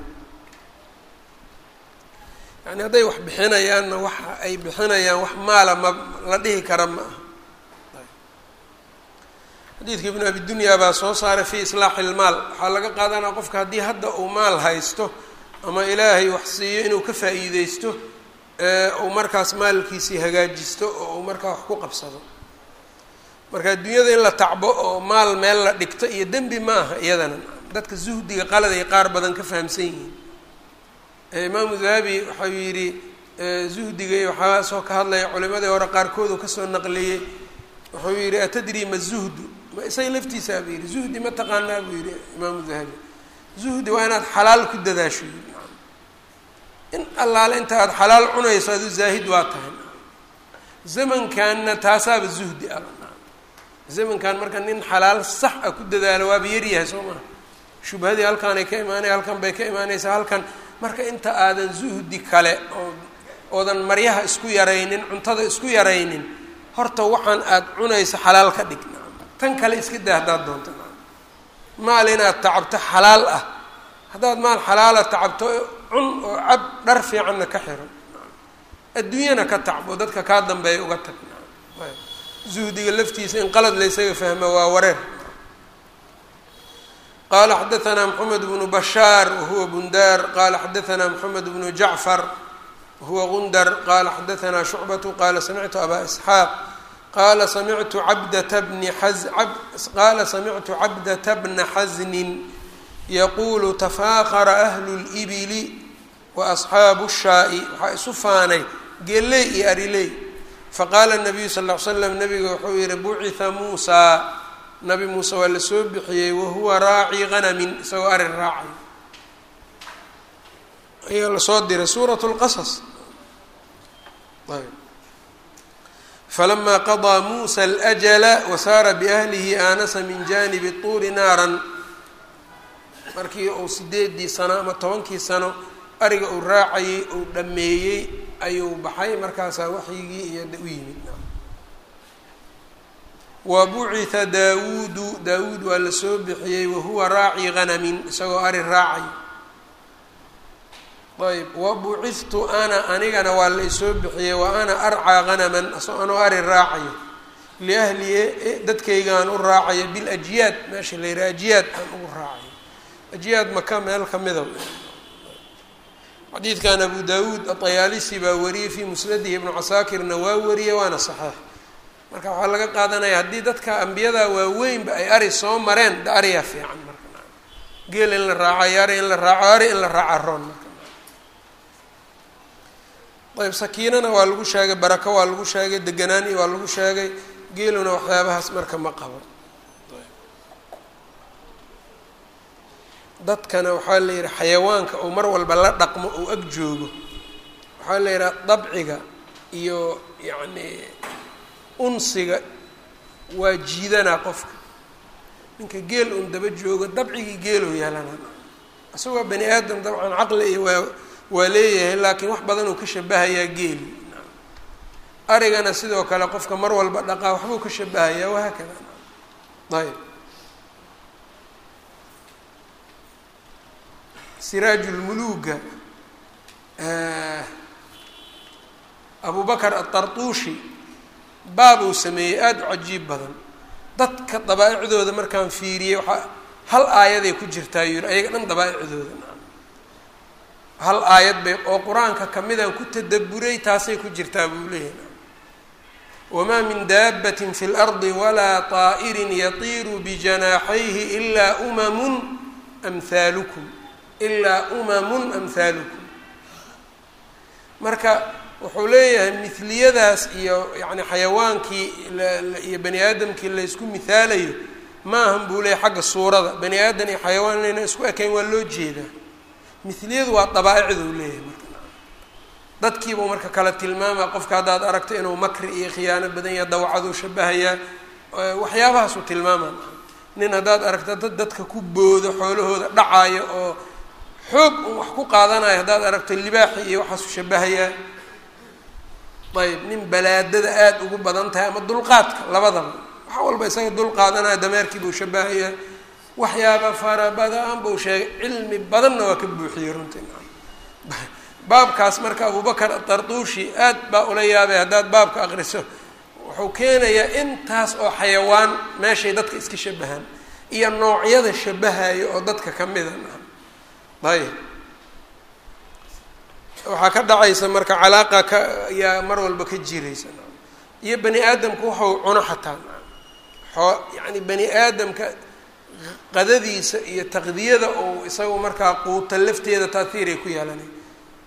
Yani hadday wax bixinayaanna waxa ay bixinayaan wax maala ma la dhihi kara ma aha xadiidka ibnu abi dunya baa soo saaray fii islaaxi ilmaal. Waxaa laga qaadanaa qofka haddii hadda uu maal haysto ama ilaahay wax siiyo inuu ka faa'iideysto uu markaas maalkiisii hagaajisto oo uu markaa wax ku qabsado. Marka adduunyada in la tacbo oo maal meel la dhigto iyo dembi ma aha iyadana. Dadka zuhdiga qalad ay qaar badan ka fahamsan yihiin. Imaamu dahabi waxau yidhi zuhdiga waxaasoo ka hadlaya culimadii hore qaarkood uu ka soo naqliyey. Wuxuu yidhi atadri ma zuhdu ma isaga laftiisaa buu yidhi zuhdi ma taqaanaa? buu yidhi imaamu dahabi. Zuhdi waa inaad xalaal ku dadaasho. In allaale inta xalaal cunayso adu zaahid waa tahay. Zamankanna taasaaba zuhdi ah. Zamankan marka nin xalaal sax a ku dadaalo waaba yaryahay soo maha shubhadii halkaanay ka imaanay halkan bay ka imaanaysaa halkan marka inta aadan zuhdi kale oo oodan maryaha isku yaraynin cuntada isku yaraynin horta waxaan aada cunayso xalaal ka dhig tan kale iska daa haddaad doonto. Maal inaad tacabto xalaal ah. Haddaad maal xalaala tacabto cun oo cab dhar fiicanna ka xiro adduunyana ka tacbo dadka kaa dambeeya uga tag. Zuhdiga laftiisa in qalad laysaga fahma waa wareer. Qala xadaanaa mxamed bnu bashaar wahuwa bundar qala xadaanaa mxamed bnu jacfar wahuwa gundar. Qala xadaanaa shucbatu qaala samictu aba isxaaq qaala samictu cabdata bni qaala samictu cabdata bna xasnin yaquulu tafaaqara ahlu libili wa asxaabu shaa-i waxaa isu faanay geley iyo ariley faqaala nabiyu sal ly slam nabiga wuxuu yihi bucitha muusaa nabi muuse waa la soo bixiyey wahuwa raaci hanamin isagoo arrin raacay ayaa la soo diray suurat lqasas falama qadaa muusa alajala wasaara biahlihi aanasa min janibi tuuri naaran markii uu sideedii sano ama tobankii sano ariga uu raacayey uu dhameeyey ayuu baxay markaasaa waxyigii iyo u yimid wa bucitha daawuudu daawuud waa la soo bixiyey wahuwa raaci hanamin isagoo ari raacay ayb wa bucithtu ana anigana waa la isoo bixiyey wa ana arcaa hanaman asagoo anoo ari raacayo. Liahliye dadkaygaan u raacayo biljyaad meesha la yihaha ajyaad aan ugu raacayo. Ajyaad maka meel kamida xadiidkan abu daawuud aطayaalisi baa wariyey fii musnadihi ibnu casaakirna waa wariyey waana saxiix. Marka waxaa laga qaadanaya haddii dadka ambiyada waaweynba ay ari soo mareen da ariyaa fiican marka. Geel in la raacayo ari in la raaco ari in la raaca roon marka ayb sakiinana waa lagu sheegay barako waa lagu sheegay deganaani waa lagu sheegay geeluna waxyaabahaas marka ma qabo. Dadkana waxaa la yidhi xayawaanka uu mar walba la dhaqmo uu ag joogo. Waxaa la yidhaha dabciga iyo yacni unsiga waa jiidanaa qofka. Ninka geel un daba joogo dabcigii geeloo yeelanaa isagoo bani aadam dabcan caqli iyo waa waa leeyahay laakiin wax badan uu ka shabahayaa geeli arigana sidoo kale qofka mar walba dhaqaa waxbuu ka shabahayaa wahaakada ayb siraajulmuluuga abu bakar atartuushi baab uu sameeyey aada u cajiib badan. Dadka dabaa-icdooda markaan fiiriyey waxaa hal aayaday ku jirtaa yuri ayaga dhan dabaa-icdooda hal aayad bay oo qur'aanka kamidaan ku tadaburay taasay ku jirtaa buu leeyahy wamaa min daabatin fi lardi walaa طaa'irin yatiiru bijanaaxayhi ilaa umamun amhaalukum ilaa umamun amhaalukum marka wuxuu leeyahay miliyadaas iyo yani xayawaankii iyo bani aadamkii laysku mihaalayo maahan buu leeyahy xagga suurada. Bani aadam iyo xayawaan inayna isku ekayn waa loo jeedaa miliyadu waa dabaa-icduu leeyahay marka. Dadkiibuu marka kala tilmaamaa qofka haddaad aragto inuu makri iyo khiyaano badan yaha dawacaduu shabahayaa waxyaabahaasuu tilmaamaa. Nin haddaad aragto dad dadka ku boodo xoolahooda dhacaayo oo xoog un wax ku qaadanayo haddaad aragto libaaxi iyo waxaasuu shabahayaa ayb nin balaadada aada ugu badan tahay ama dulqaadka labadaba wax walba isaga dul qaadanaya dameerkii buu shabahayaa waxyaaba fara badan buu sheegay. Cilmi badanna waa ka buuxiyey runtii. Baabkaas marka abubakar atarduushi aad baa ula yaabay haddaad baabka aqriso wuxuu keenayaa intaas oo xayawaan meeshay dadka iska shabahaan iyo noocyada shabahayo oo dadka ka mida ayb waxaa ka dhacaysa marka calaaqa ka ayaa mar walba ka jiraysa. Iyo bani aadamku waxau cuno xataa. Oo yani bani aadamka qadadiisa iyo taqdiyada oo isaga markaa quuta lafteeda taathiiray ku yeelanay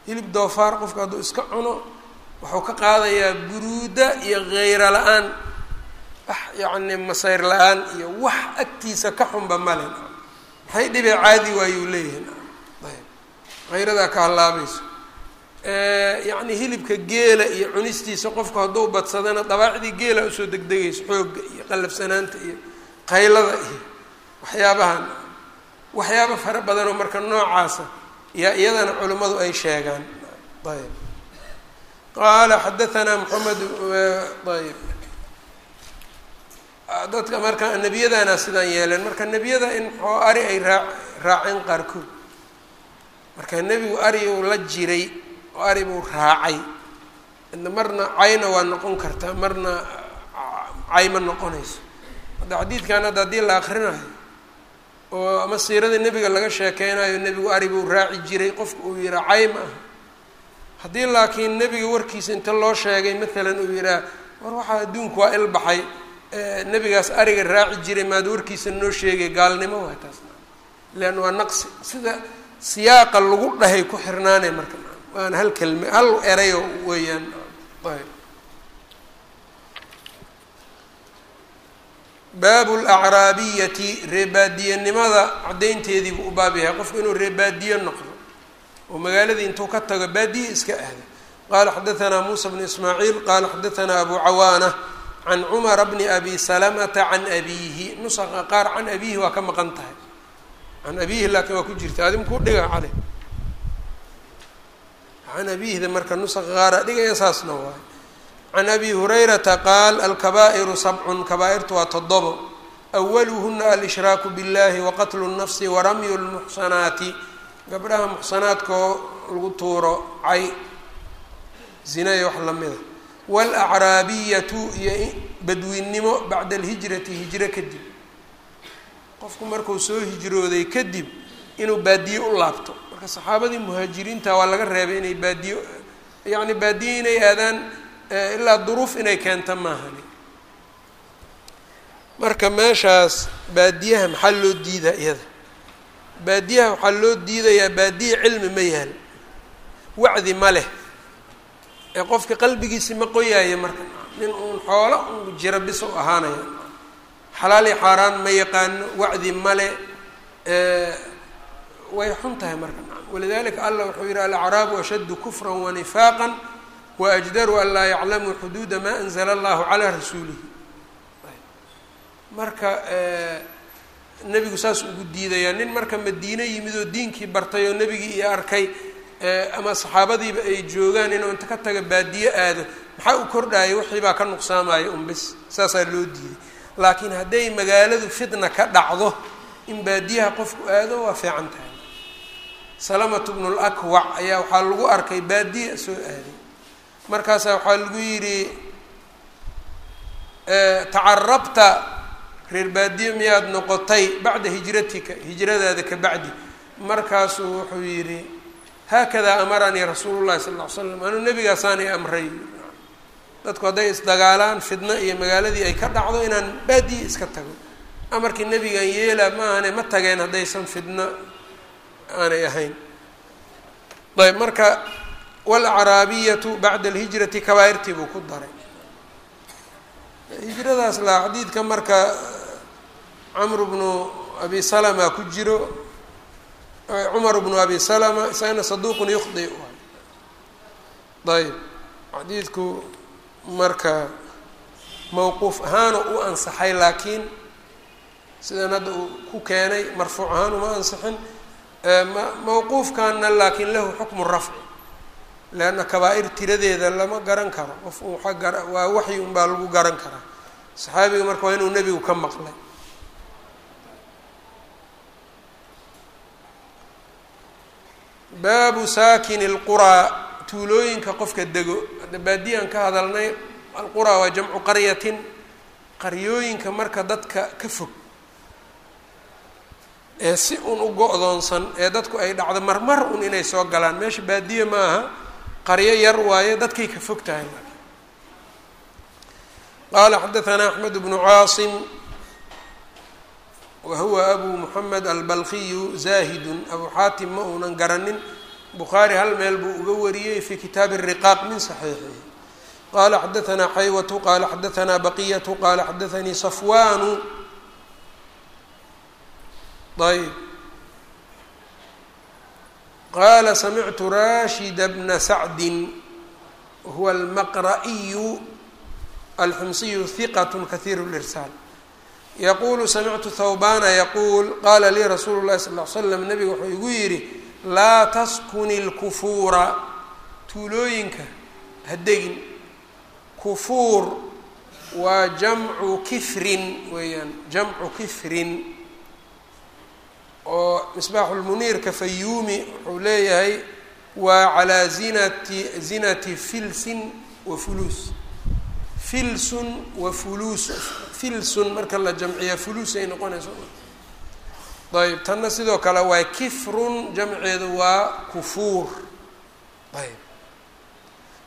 hilib doofaar qofka hadduu iska cuno wuxuu ka qaadayaa buruuda iyo kheyra la'aan wax yacni masayr la'aan iyo wax agtiisa ka xunba male maxay dhibee caadi waayuu leeyahay? Ayb. Kheyradaa ka hallaabayso. Yacni hilibka geela iyo cunistiisa qofku hadduu badsadana dabaacdii geela u soo degdegayso xoogga iyo qallafsanaanta iyo qaylada iyo waxyaabahan waxyaaba fara badanoo marka noocaasa yaa iyadana culimmadu ay sheegaan. Ayb qaala xadaanaa moxamed ayb dadka marka nebiyadana sidaan yeeleen marka nebiyada in xoo ari ay raa raaceen qaarkood. Marka nebigu ari uu la jiray oo ari buu raacay. Marna cayna waa noqon kartaa marna cayma noqonayso. Hadda xadiidkan hadda haddii la akrinayo oo ama siirada nebiga laga sheekeynayo nebigu ari buu raaci jiray qofka uu yihaa cay ma aha haddii laakiin nebiga warkiisa inta loo sheegay maalan uu yihaa war waxaa adduunku waa ilbaxay nebigaas ariga raaci jiray maad warkiisa noo sheegay gaalnimo waa taas. Lean waa naqsi sida siyaaqa lagu dhahay ku xirnaanay marka waana hal kelme hal erayo weeyaan. Ayb baabu lacraabiyati reebaadiyenimada caddaynteedii buu u baab yahay. Qofku inuu reebaadiye noqdo oo magaaladii intuu ka tago baadiye iska ahda qaala xadaanaa muusa bnu ismaaciil qaala xadaanaa abu cawaana can cumara bni abi salamata can abiihi. Nusaqa qaar can abiihi waa ka maqan tahay. Can abiihi laakiin waa ku jirta. Adimkuu dhiga cale can abiihda marka nusaqa qaara dhigaya saasna waay can abi hurayrata qaal alkabaa'iru sabcun kabaa-irtu waa toddobo awaluhuna alshraaku biاllahi waqatlu الnafsi waramyu lmuxsanaati gabdhaha muxsanaadkoo lagu tuuro cay zina iyo wax lamida wاlacraabiyatu iyo badwinnimo bacda alhijrati hijro kadib qofku markuu soo hijrooday kadib inuu baadiye u laabto marka saxaabadii muhaajiriinta waa laga reebay inay baadiye yacni baadiye inay aadaan ilaa duruuf inay keento maahani. Marka meeshaas baadiyaha maxaa loo diidaa iyada? Baadiyaha waxaa loo diidayaa baadiye cilmi ma yaal. Wacdi ma leh. Ee qofka qalbigiisi ma qoyaayo marka nin uun xoolo un jira bis u ahaanaya xalaal xaaraan ma yaqaano wacdi male way xun tahay marka. Walidalika allah wuxuu yihi alacraabu ashaddu kufra wanifaaqa waajdaru an laa yaclamuu xuduuda maa anzla allahu calaa rasuulihi marka nebigu saas ugu diidayaa nin marka madiine yimid oo diinkii bartay oo nebigii iyo arkay ama saxaabadiiba ay joogaan inuu inta ka taga baadiye aado maxaa u kordhaya wixii baa ka nuqsaamaya un bis saasaa loo diiday laakiin hadday magaaladu fitna ka dhacdo in baadiyaha qofku aado waa fiican tahay salamatu bnu lakwac ayaa waxaa lagu arkay baadiye soo aaday markaasaa waxaa lagu yidhi tacarabta reer baadiye miyaad noqotay bacda hijratika hijradaada ka bacdi. Markaasuu wuxuu yidhi haakadaa amaranii rasuulu llahi sala ll ly slam anuu nebigaasaanay amray. Dadku hadday isdagaalaan fidno iyo magaaladii ay ka dhacdo inaan baadiye iska tago. Amarkii nebigan yeelaa ma ma tageen haddaysan fidno aanay ahayn. Ayb marka waalacraabiyatu bacda alhijrati kabaairtii buu ku daray hijradaas la xadiidka marka camru bnu abi salama ku jiro cumar bnu abi salama isagana saduuqun yukhdi ayb xadiidku marka mawquuf ahaana u ansaxay laakiin sidan hadda uu ku keenay marfuuc ahaan uma ansixin mawquufkanna laakiin lahu xukmu rafci leanna kabaa-ir tiradeeda lama garan karo qof uu agara waa waxyi unbaa lagu garan karaa saxaabiga marka waa inuu nebigu ka maqlay baabu saakini lquraa tuulooyinka qofka dego hadda baadiyaan ka hadalnay alquraa waa jamcu qaryatin qaryooyinka marka dadka ka fog ee si un u go-doonsan ee dadku ay dhacdo marmar un inay soo galaan meesha baadiye ma aha qaryo yar waaye dadkay ka fog tahay qala xadaanaa axmed bnu caasim wa huwa abu muxamed albalkiyu zahidun abu xaatim ma uunan garanin bukhaari hal meel buu uga wariyey fi kitaabi الriqaaq min saxiixih qala xadaanaa xaywatu qala xadaanaa baqiyatu qala xadaanii safwanu ayb qaala samictu rashida bna sacdi huwa almaqra'iyu alxumsiyu hiqat kahiiru lirsaal yaquulu samictu thawbana yaquul qaala lii rasuulu llahi sal l slam nabiga wuxuu igu yidhi laa taskuni lkufuura tuulooyinka ha degin kufuur waa jamcu kifrin weeyaan jamcu kifrin oo misbaaxulmuniirka fayuumi wuxuu leeyahay waa calaa zinati zinati filsin wa fuluus filsun wa fuluus filsun marka la jamciya fuluus ay noqonayso. Ayb tanna sidoo kale waa kifrun jamceedu waa kufuur. Ayb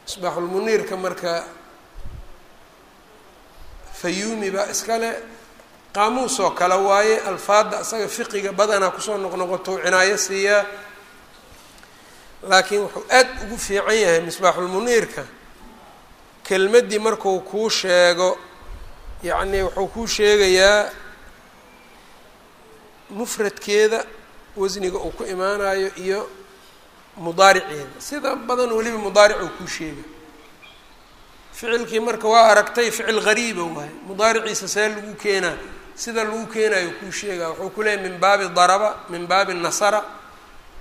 misbaaxulmuniirka marka fayuumi baa iskale qaamuus oo kale waaye alfaadda isaga fiqiga badanaa ku soo noqnoqoto cinaayo siiyaa laakiin wuxuu aad ugu fiican yahay misbaaxulmuniirka kelmaddii markuu kuu sheego yacni wuxuu kuu sheegayaa mufradkeeda wasniga uu ku imaanayo iyo mudaariceeda sida badan weliba mudaaric uu kuu sheega. Ficilkii marka waa aragtay ficil gariiba waaye mudaariciisa see lagu keenaa sida lagu keenayo kuu sheegaya wuxuu ku leeyahy min baabi daraba min baabi nasara.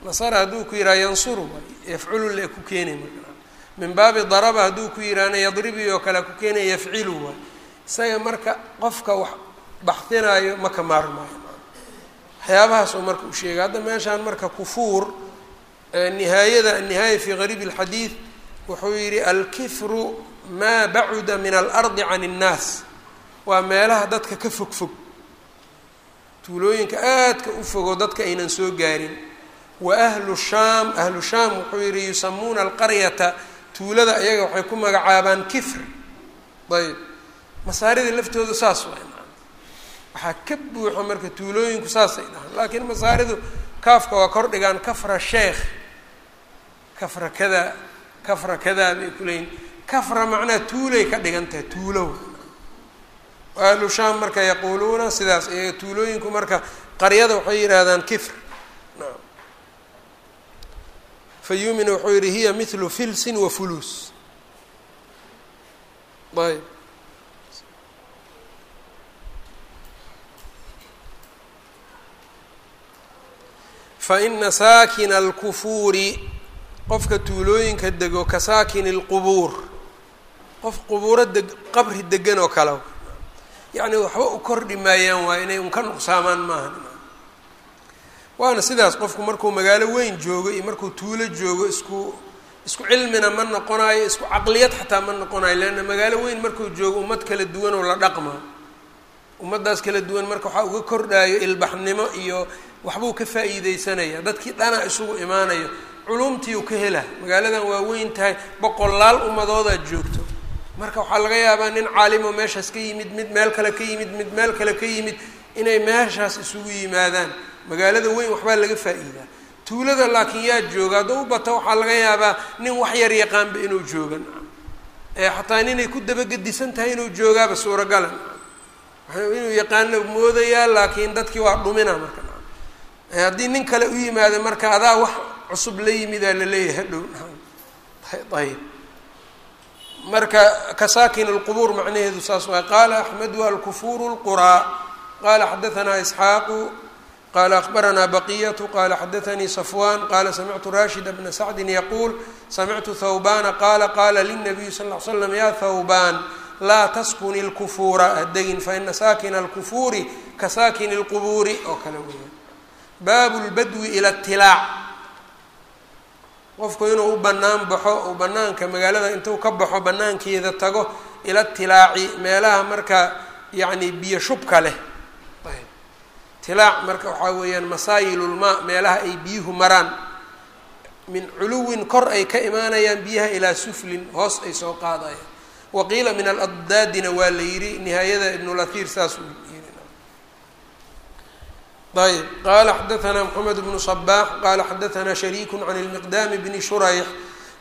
Nasara hadduu ku yidhaha yansuru waay yafculu le ku keenay marka. Min baabi daraba hadduu ku yidhaahna yadribii oo kale ku keenay yafcilu waay isaga marka qofka wax baxtinaayo ma ka maarmaayo. Waxyaabahaas oo marka u sheegay hadda meeshaan marka kufuur nihaayada annihaaya fii gariibi اlxadiid wuxuu yidhi alkifru maa bacuda min alardi can اnnaas waa meelaha dadka ka fogfog tuulooyinka aadka u fogo dadka aynan soo gaarin. Wa ahlu shaam ahlu shaam wuxuu yihi yusamuuna alqaryata tuulada ayaga waxay ku magacaabaan kifr. Ayb. Masaarida laftooda saas waay waxaa ka buuxa marka tuulooyinku saasay dhahaan laakiin masaaridu kaafka waa kor dhigaan kafra sheekh. Kafra kadaa kafra kadaa bay kuleeyiin kafra macnaa tuulay ka dhigan tahay tuulow ahlu shaam marka yaquuluuna sidaas iyaga tuulooyinku marka qaryada waxay yidhaahdaan kifr. Naam. Fayumina wuxuu yihi hiya mithlu filsin wa fuluus ayb. Faina saakina alkufuuri qofka tuulooyinka dego ka saakini اlqubuur qof qubuuro deg qabri degan oo kale yacni waxba u kordhi maayaan waa inay un ka nuqsaamaan maaha waana sidaas qofku markuu magaalo weyn joogo iyo markuu tuulo joogo isku isku cilmina ma noqonayo isku caqliyad xataa ma noqonayo leanna magaalo weyn markuu joogo ummad kala duwan oo la dhaqma. Ummaddaas kala duwan marka waxaa uga kordhaayo ilbaxnimo iyo waxbuu ka faa'iideysanaya dadkii dhana isugu imaanayo culumtiiu ka hela. Magaaladan waa weyn tahay boqolaal ummadoodaad joogto marka waxaa laga yaabaa nin caalimo meeshaas ka yimid mid meel kale ka yimid mid meel kale ka yimid inay meeshaas isugu yimaadaan. Magaalada weyn waxbaa laga faa'iidaa. Tuulada laakiin yaa jooga hadduu u waxaa laga yaabaa nin wax yar yaqaanba inuu joogan xataa ninay ku dabagedisan tahay inuu joogaaba suuragalan inuu yaqaano moodayaa laakiin dadkii waa dhumina marka. Haddii nin kale u yimaado marka adaa wax cusub la yimidaa la leeyahay hadhow ayb marka kasaakin اlqubuur macnaheedu saas waay qaala axmedu alkufuuru اlquraa qala xadaanaa isxaaqu qala akbaranaa baqiyatu qala xadaanii safwan qala samictu rashida bna sacdi yaquul samictu thawbana qala qala lلnabiy sal ll l slam ya thawban laa taskuni اlkufuura hadegin faina saakina اlkufuuri ka saakini اlqubuuri oo kale weya baabu lbadwi ila اtilaac qofku inuu u bannaan baxo uu bannaanka magaalada intuu ka baxo bannaankeeda tago ila tilaaci meelaha marka yacni biyo shubka leh. Tilaac marka waxaa weeyaan masaayilulmaa meelaha ay biyuhu maraan. Min culuwin kor ay ka imaanayaan biyaha ilaa suflin hoos ay soo qaadayaan. Waqiila min aladdaadina waa la yidhi nihaayada ibnulahir saas ayb qala xadaثna mxamed bnu صbax qala xadaثna shariiku can اlmiqdami bni shurayx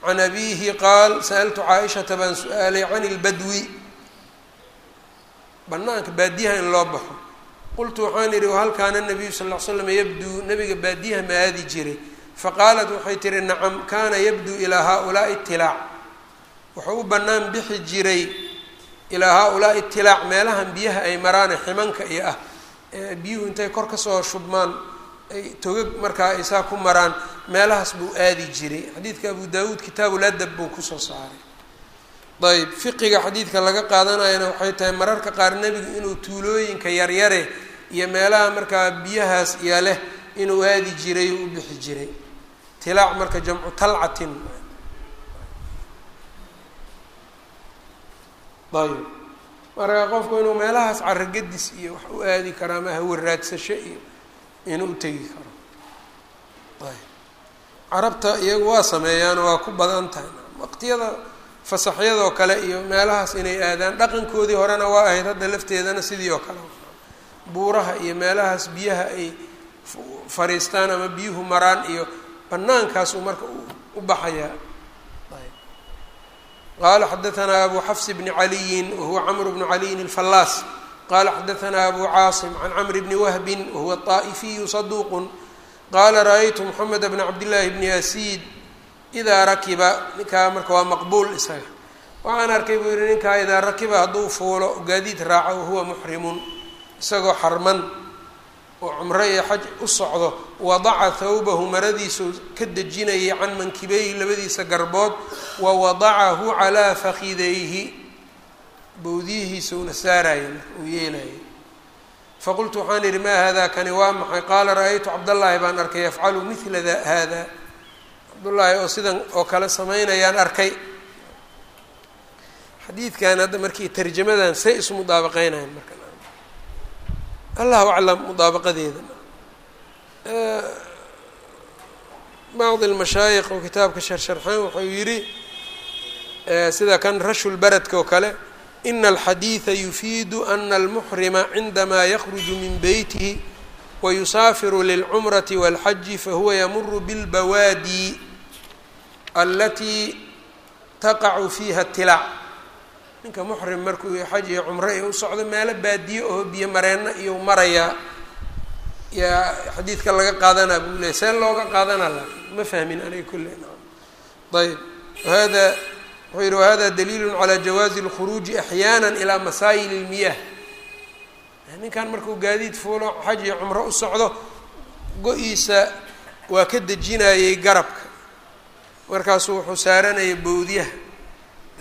can abihi qaal sa'ltu caaishata baan su-aalay can اlbadwi banaanka baadiyaha in loo baxo qultu waxaan idhi whal kaana الnabiyu sal ll ly slam yabduu nabiga baadiyaha ma aadi jiray faqaalat waxay tihi nacam kana yabduu ilaa haؤulaai اtilaac wuxuu u bannaan bixi jiray ilaa haa-ulaa'i itilaac meelahan biyaha ay maraane ximanka iyo ah ee biyuhu intay kor ka soo shubmaan ay togag markaa ay ku maraan meelahaas buu aadi jiray. Xadiidka abu daawuud kitaabuladab buu ku soo saaray. Ayb fiqiga xadiidka laga qaadanayana waxay tahay mararka qaar nebigu inuu tuulooyinka yaryare iyo meelaha markaa biyahaas iyo leh inuu aadi jiray u bixi jiray. Tilaac marka jamcu talcatin. Ayb marka qofku inuu meelahaas caragadis iyo wax u aadi karo ama hawaraadsasho iyo inuu utegi karo. Carabta iyagu waa sameeyaano waa ku badan tahay. Waqtiyada fasaxyadoo kale iyo meelahaas inay aadaan dhaqankoodii horena waa ahayd hadda lafteedana sidii oo kale. Buuraha iyo meelahaas biyaha ay fariistaan ama biyuhu maraan iyo banaankaasuu marka u baxayaa qala xadaanaa abu xafs bni caliyin wahuwa camru bnu caliyin alfallaas qala xadaanaa abu caasim can camri bni wahbin wahuwa طaa'ifiyu saduuqun qaala ra'aytu moxamed bna cabdillaahi bni yasiid idaa rakiba ninkaa marka waa maqbuul isaga waxaan arkay buu yihi ninkaa idaa rakiba hadduu fuulo gaadiid raaco wahuwa muxrimun isagoo xarman oo cumro iyo xaj u socdo wadaca thawbahu maradiisu ka dejinayay can mankibeyhi labadiisa garbood wa wadacahu calaa fakidayhi bowdiyihiisa una saaraya uu yeelaya faqultu waxaan idhi maa hada kani? Waa maxay? Qaala ra'aytu cabdallaahi baan arkay yafcalu mila hada cabdullaahi oo sidan oo kale samaynayaan arkay. Xadiidkan hadda markii tarjamadan say isu mudaabaqeynayan marka allahu aclam mudaabaqadeeda. Bacd lmashaayikh oo kitaabka sharsharxaan wuxuu yidhi sida kan rashulbaradka oo kale ina alxadiida yufiidu ana almuxrima cindama yakruju min beytihi wayusaafiru lilcumrati walxaji fahuwa yamuru bilbawaadi alatii taqacu fiiha tilaac ninka muxrim markuu xaj iyo cumre i u socdo meelo baadiye oho biyo mareenna iyo marayaa yaa xadiidka laga qaadanaa buu leehay see looga qaadanaa laakiin ma fahmin aniga kulle ayb hada wuxuu yihi wahada daliilu calaa jawaazi اlkhuruuji axyaana ilaa masaayil اlmiyah eh, ninkan markuu gaadiid fuulo xaj iyo cumro u socdo go-iisa waa ka dejinayay garabka. Markaasuu wuxuu saaranaya bowdyaha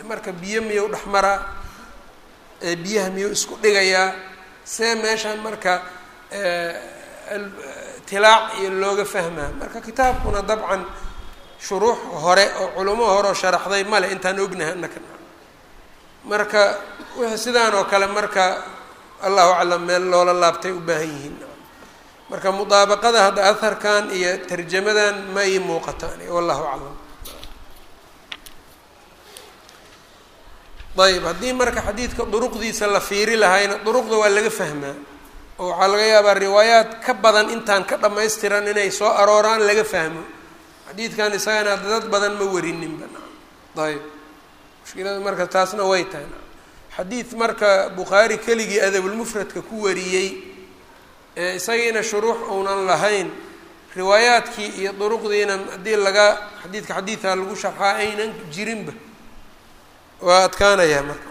marka biyo miyuu dhex maraa? Biyaha miyuu isku dhigayaa? See meeshan marka tilaac iyo looga fahmaa. Marka kitaabkuna dabcan shuruux hore oo culamo hore oo sharaxday male intaan ognahay annaka marka wixii sidaan oo kale marka allahu aclam meel loola laabtay u baahan yihiin. Marka mudaabaqada hadda aharkan iyo tarjamadan ma ii muuqataan wallahu aclam ayb haddii marka xadiidka duruqdiisa la fiiri lahayna duruqda waa laga fahmaa. Oo waxaa laga yaabaa riwaayaad ka badan intaan ka dhammaystiran inay soo arooraan laga fahmo. Xadiidkan isagana dad badan ma werininba ayb mushkilada marka taasna way tahay xadiid marka bukhaari keligii adabulmufradka ku wariyey ee isagiina shuruux uunan lahayn riwaayaadkii iyo duruqdiina haddii laga xadiidka xadiidka lagu sharxaa aynan jirinba waa adkaanayaa marka.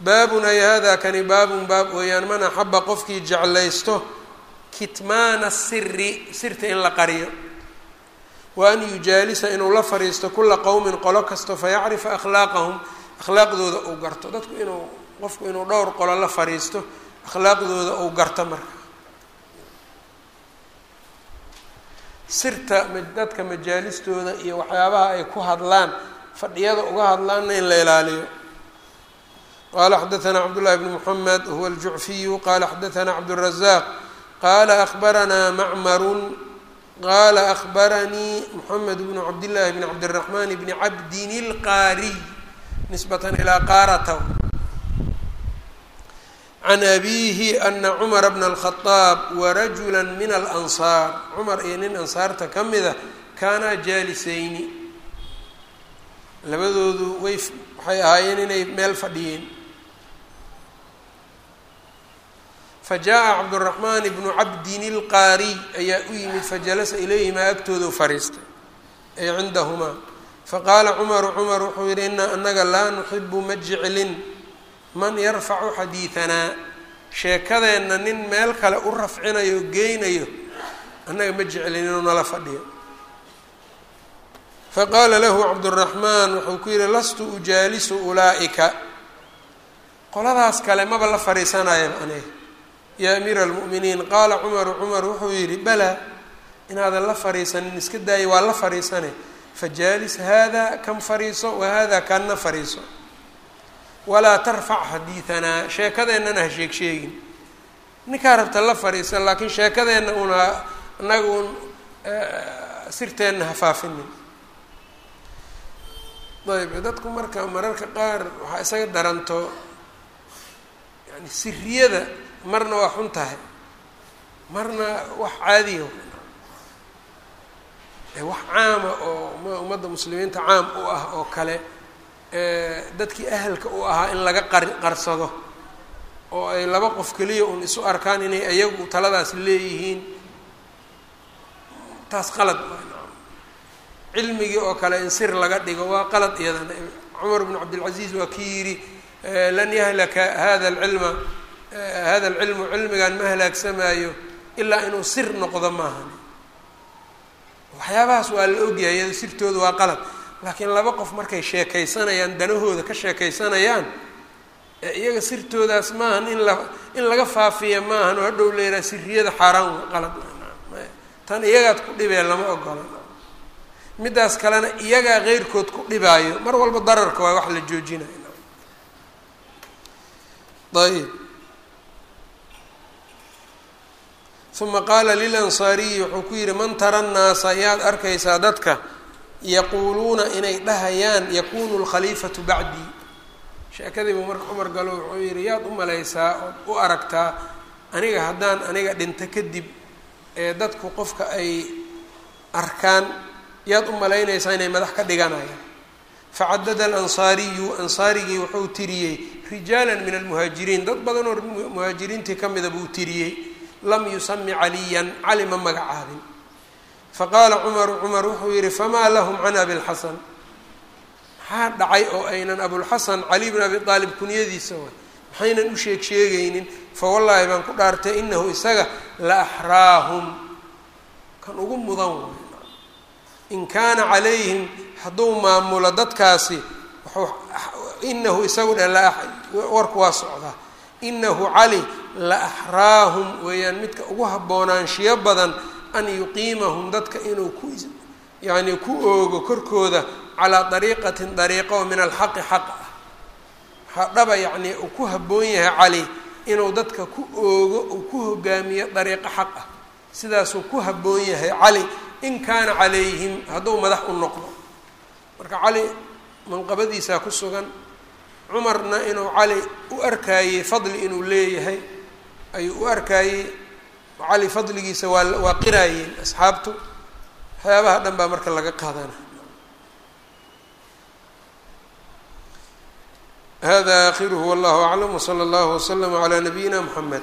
Baabun ay hada kani baabun baab weeyaan man axaba qofkii jeclaysto kitmaana siri sirta in la qariyo. Wa an yujaalisa inuu la fariisto kula qowmin qolo kasto fayacrifa akhlaaqahum akhlaaqdooda uu garto. Dadku inuu qofku inuu dhowr qolo la fariisto akhlaaqdooda uu garto marka sirta dadka majaalistooda iyo waxyaabaha ay ku hadlaan fadhiyada uga hadlaanna in la ilaaliyo qala xadaثna cabdالlahi bn mحamed huwa الjucfiyu qala xadaثna cabdالraزaq qala akhbaranaa macmaru qala akhbaranii mxamed bn cabdالlahi bn cabdالرaحman bn cabdin اlqaariy nisbata ilaa qaarata can abiihi ana cumara bna alkhadaab warajula min alansaar cumar iyo nin ansaarta ka mida kaanaa jaalisayni labadoodu way waxay ahaayeen inay meel fadhiyeen fa jaa-a cabdin ilqaariy ayaa u yimid fajalasa ilayhimaa agtooda fariistay ay cindahumaa faqaala cumaru cumar wuxuu yihi ina anaga laa nuxibu ma jeclin man yarfacu xadiidanaa sheekadeenna nin meel kale u rafcinayo o geynayo annaga ma jeclin inuu nala fadhiyo. Faqaala lahu cabduraxmaan wuxuu ku yidhi lastu ujaalisu ulaa'ika? Qoladaas kale maba la fadhiisanayaba aniga. Yaa amiira almu'miniin qaala cumaru cumar wuxuu yidhi balaa inaadan la fadhiisanin iska daayi waa la fadhiisane. Fajaalis haadaa kan fadhiiso wa haada kanna fadhiiso walaa tarfac xadiidanaa sheekadeennana ha sheeg sheegin. Ninkaa rabta la fariisa laakiin sheekadeenna una annaga un sirteenna ha faafinin. Ayb dadku marka mararka qaar waxaa isaga daranto yani siriyada marna waa xun tahay. Marna wax caadiya wax caama oo ummadda muslimiinta caam u ah oo kale dadkii ahalka u ahaa in laga qar qarsado oo ay laba qof keliya un isu arkaan inay ayagu taladaas leeyihiin. Taas qalad cilmigii oo kale in sir laga dhigo waa qalad iyadana. Cumar bn cabdilcaziiz waa kii yidhi lan yahlaka hada alcilma hada alcilmu cilmigan ma halaagsamaayo ilaa inuu sir noqdo maahan. Waxyaabahaas waa la ogyahay iyado sirtooda waa qalad laakiin laba qof markay sheekaysanayaan danahooda ka sheekaysanayaan iyaga sirtoodaas maahan in la in laga faafiya maahan oo hadhow leeraa siriyada xaaraan qalad tan iyagaad ku dhibeen lama ogola middaas kalena iyagaa keyrkood ku dhibaayo mar walba dararka waa wax la joojinayo ayb uma qaala lilansaariyi wuxuu ku yihi man tara nnaasa yaad arkaysaa dadka yaquuluuna inay dhahayaan yakunu lkhaliifatu bacdii sheekadiibuu marka cumar galo wuxuu yihi yaad u malaysaa ood u aragtaa aniga haddaan aniga dhinto kadib ee dadku qofka ay arkaan yaad u malaynaysaa inay madax ka dhiganayaan facadada alansaariyu ansaarigii wuxuu tiriyey rijaala min almuhaajiriin. Dad badan oo muhaajiriintii ka mida buu tiriyey lam yusami caliyan cali ma magacaabin faqaala cumaru cumar wuxuu yihi famaa lahum can abilxasan maxaa dhacay oo aynan abulxasan cali bn abi aalib kunyadiisa waay? Maxaynan u sheeg sheegaynin? Fawallaahi baan ku dhaartay inahu isaga la axraahum. Kan ugu mudan way in kaana calayhim hadduu maamulo dadkaasi inahu isagu dhe warku waa socdaa inahu cali la axraahum weeyaan midka ugu haboonaanshiyo badan an yuqiimahum dadka inuu ku yacni ku oogo korkooda calaa dariiqatin dariiqa oo min alxaqi xaq ah. Waxaa dhaba yacnii uu ku habboon yahay cali inuu dadka ku oogo uu ku hogaamiyo dariiqo xaq ah. Sidaasuu ku habboon yahay cali in kaana calayhim hadduu madax u noqdo. Marka cali manqabadiisaa ku sugan cumarna inuu cali u arkaayey fadli inuu leeyahay ayuu u arkaayey cali fadligiisa waa waa qiraayeen asxaabtu. Waxyaabaha dhan baa marka laga qaadana. Hada akhiruhu wallahu aclam wsala allahu waslama calaa nabiyina mxamed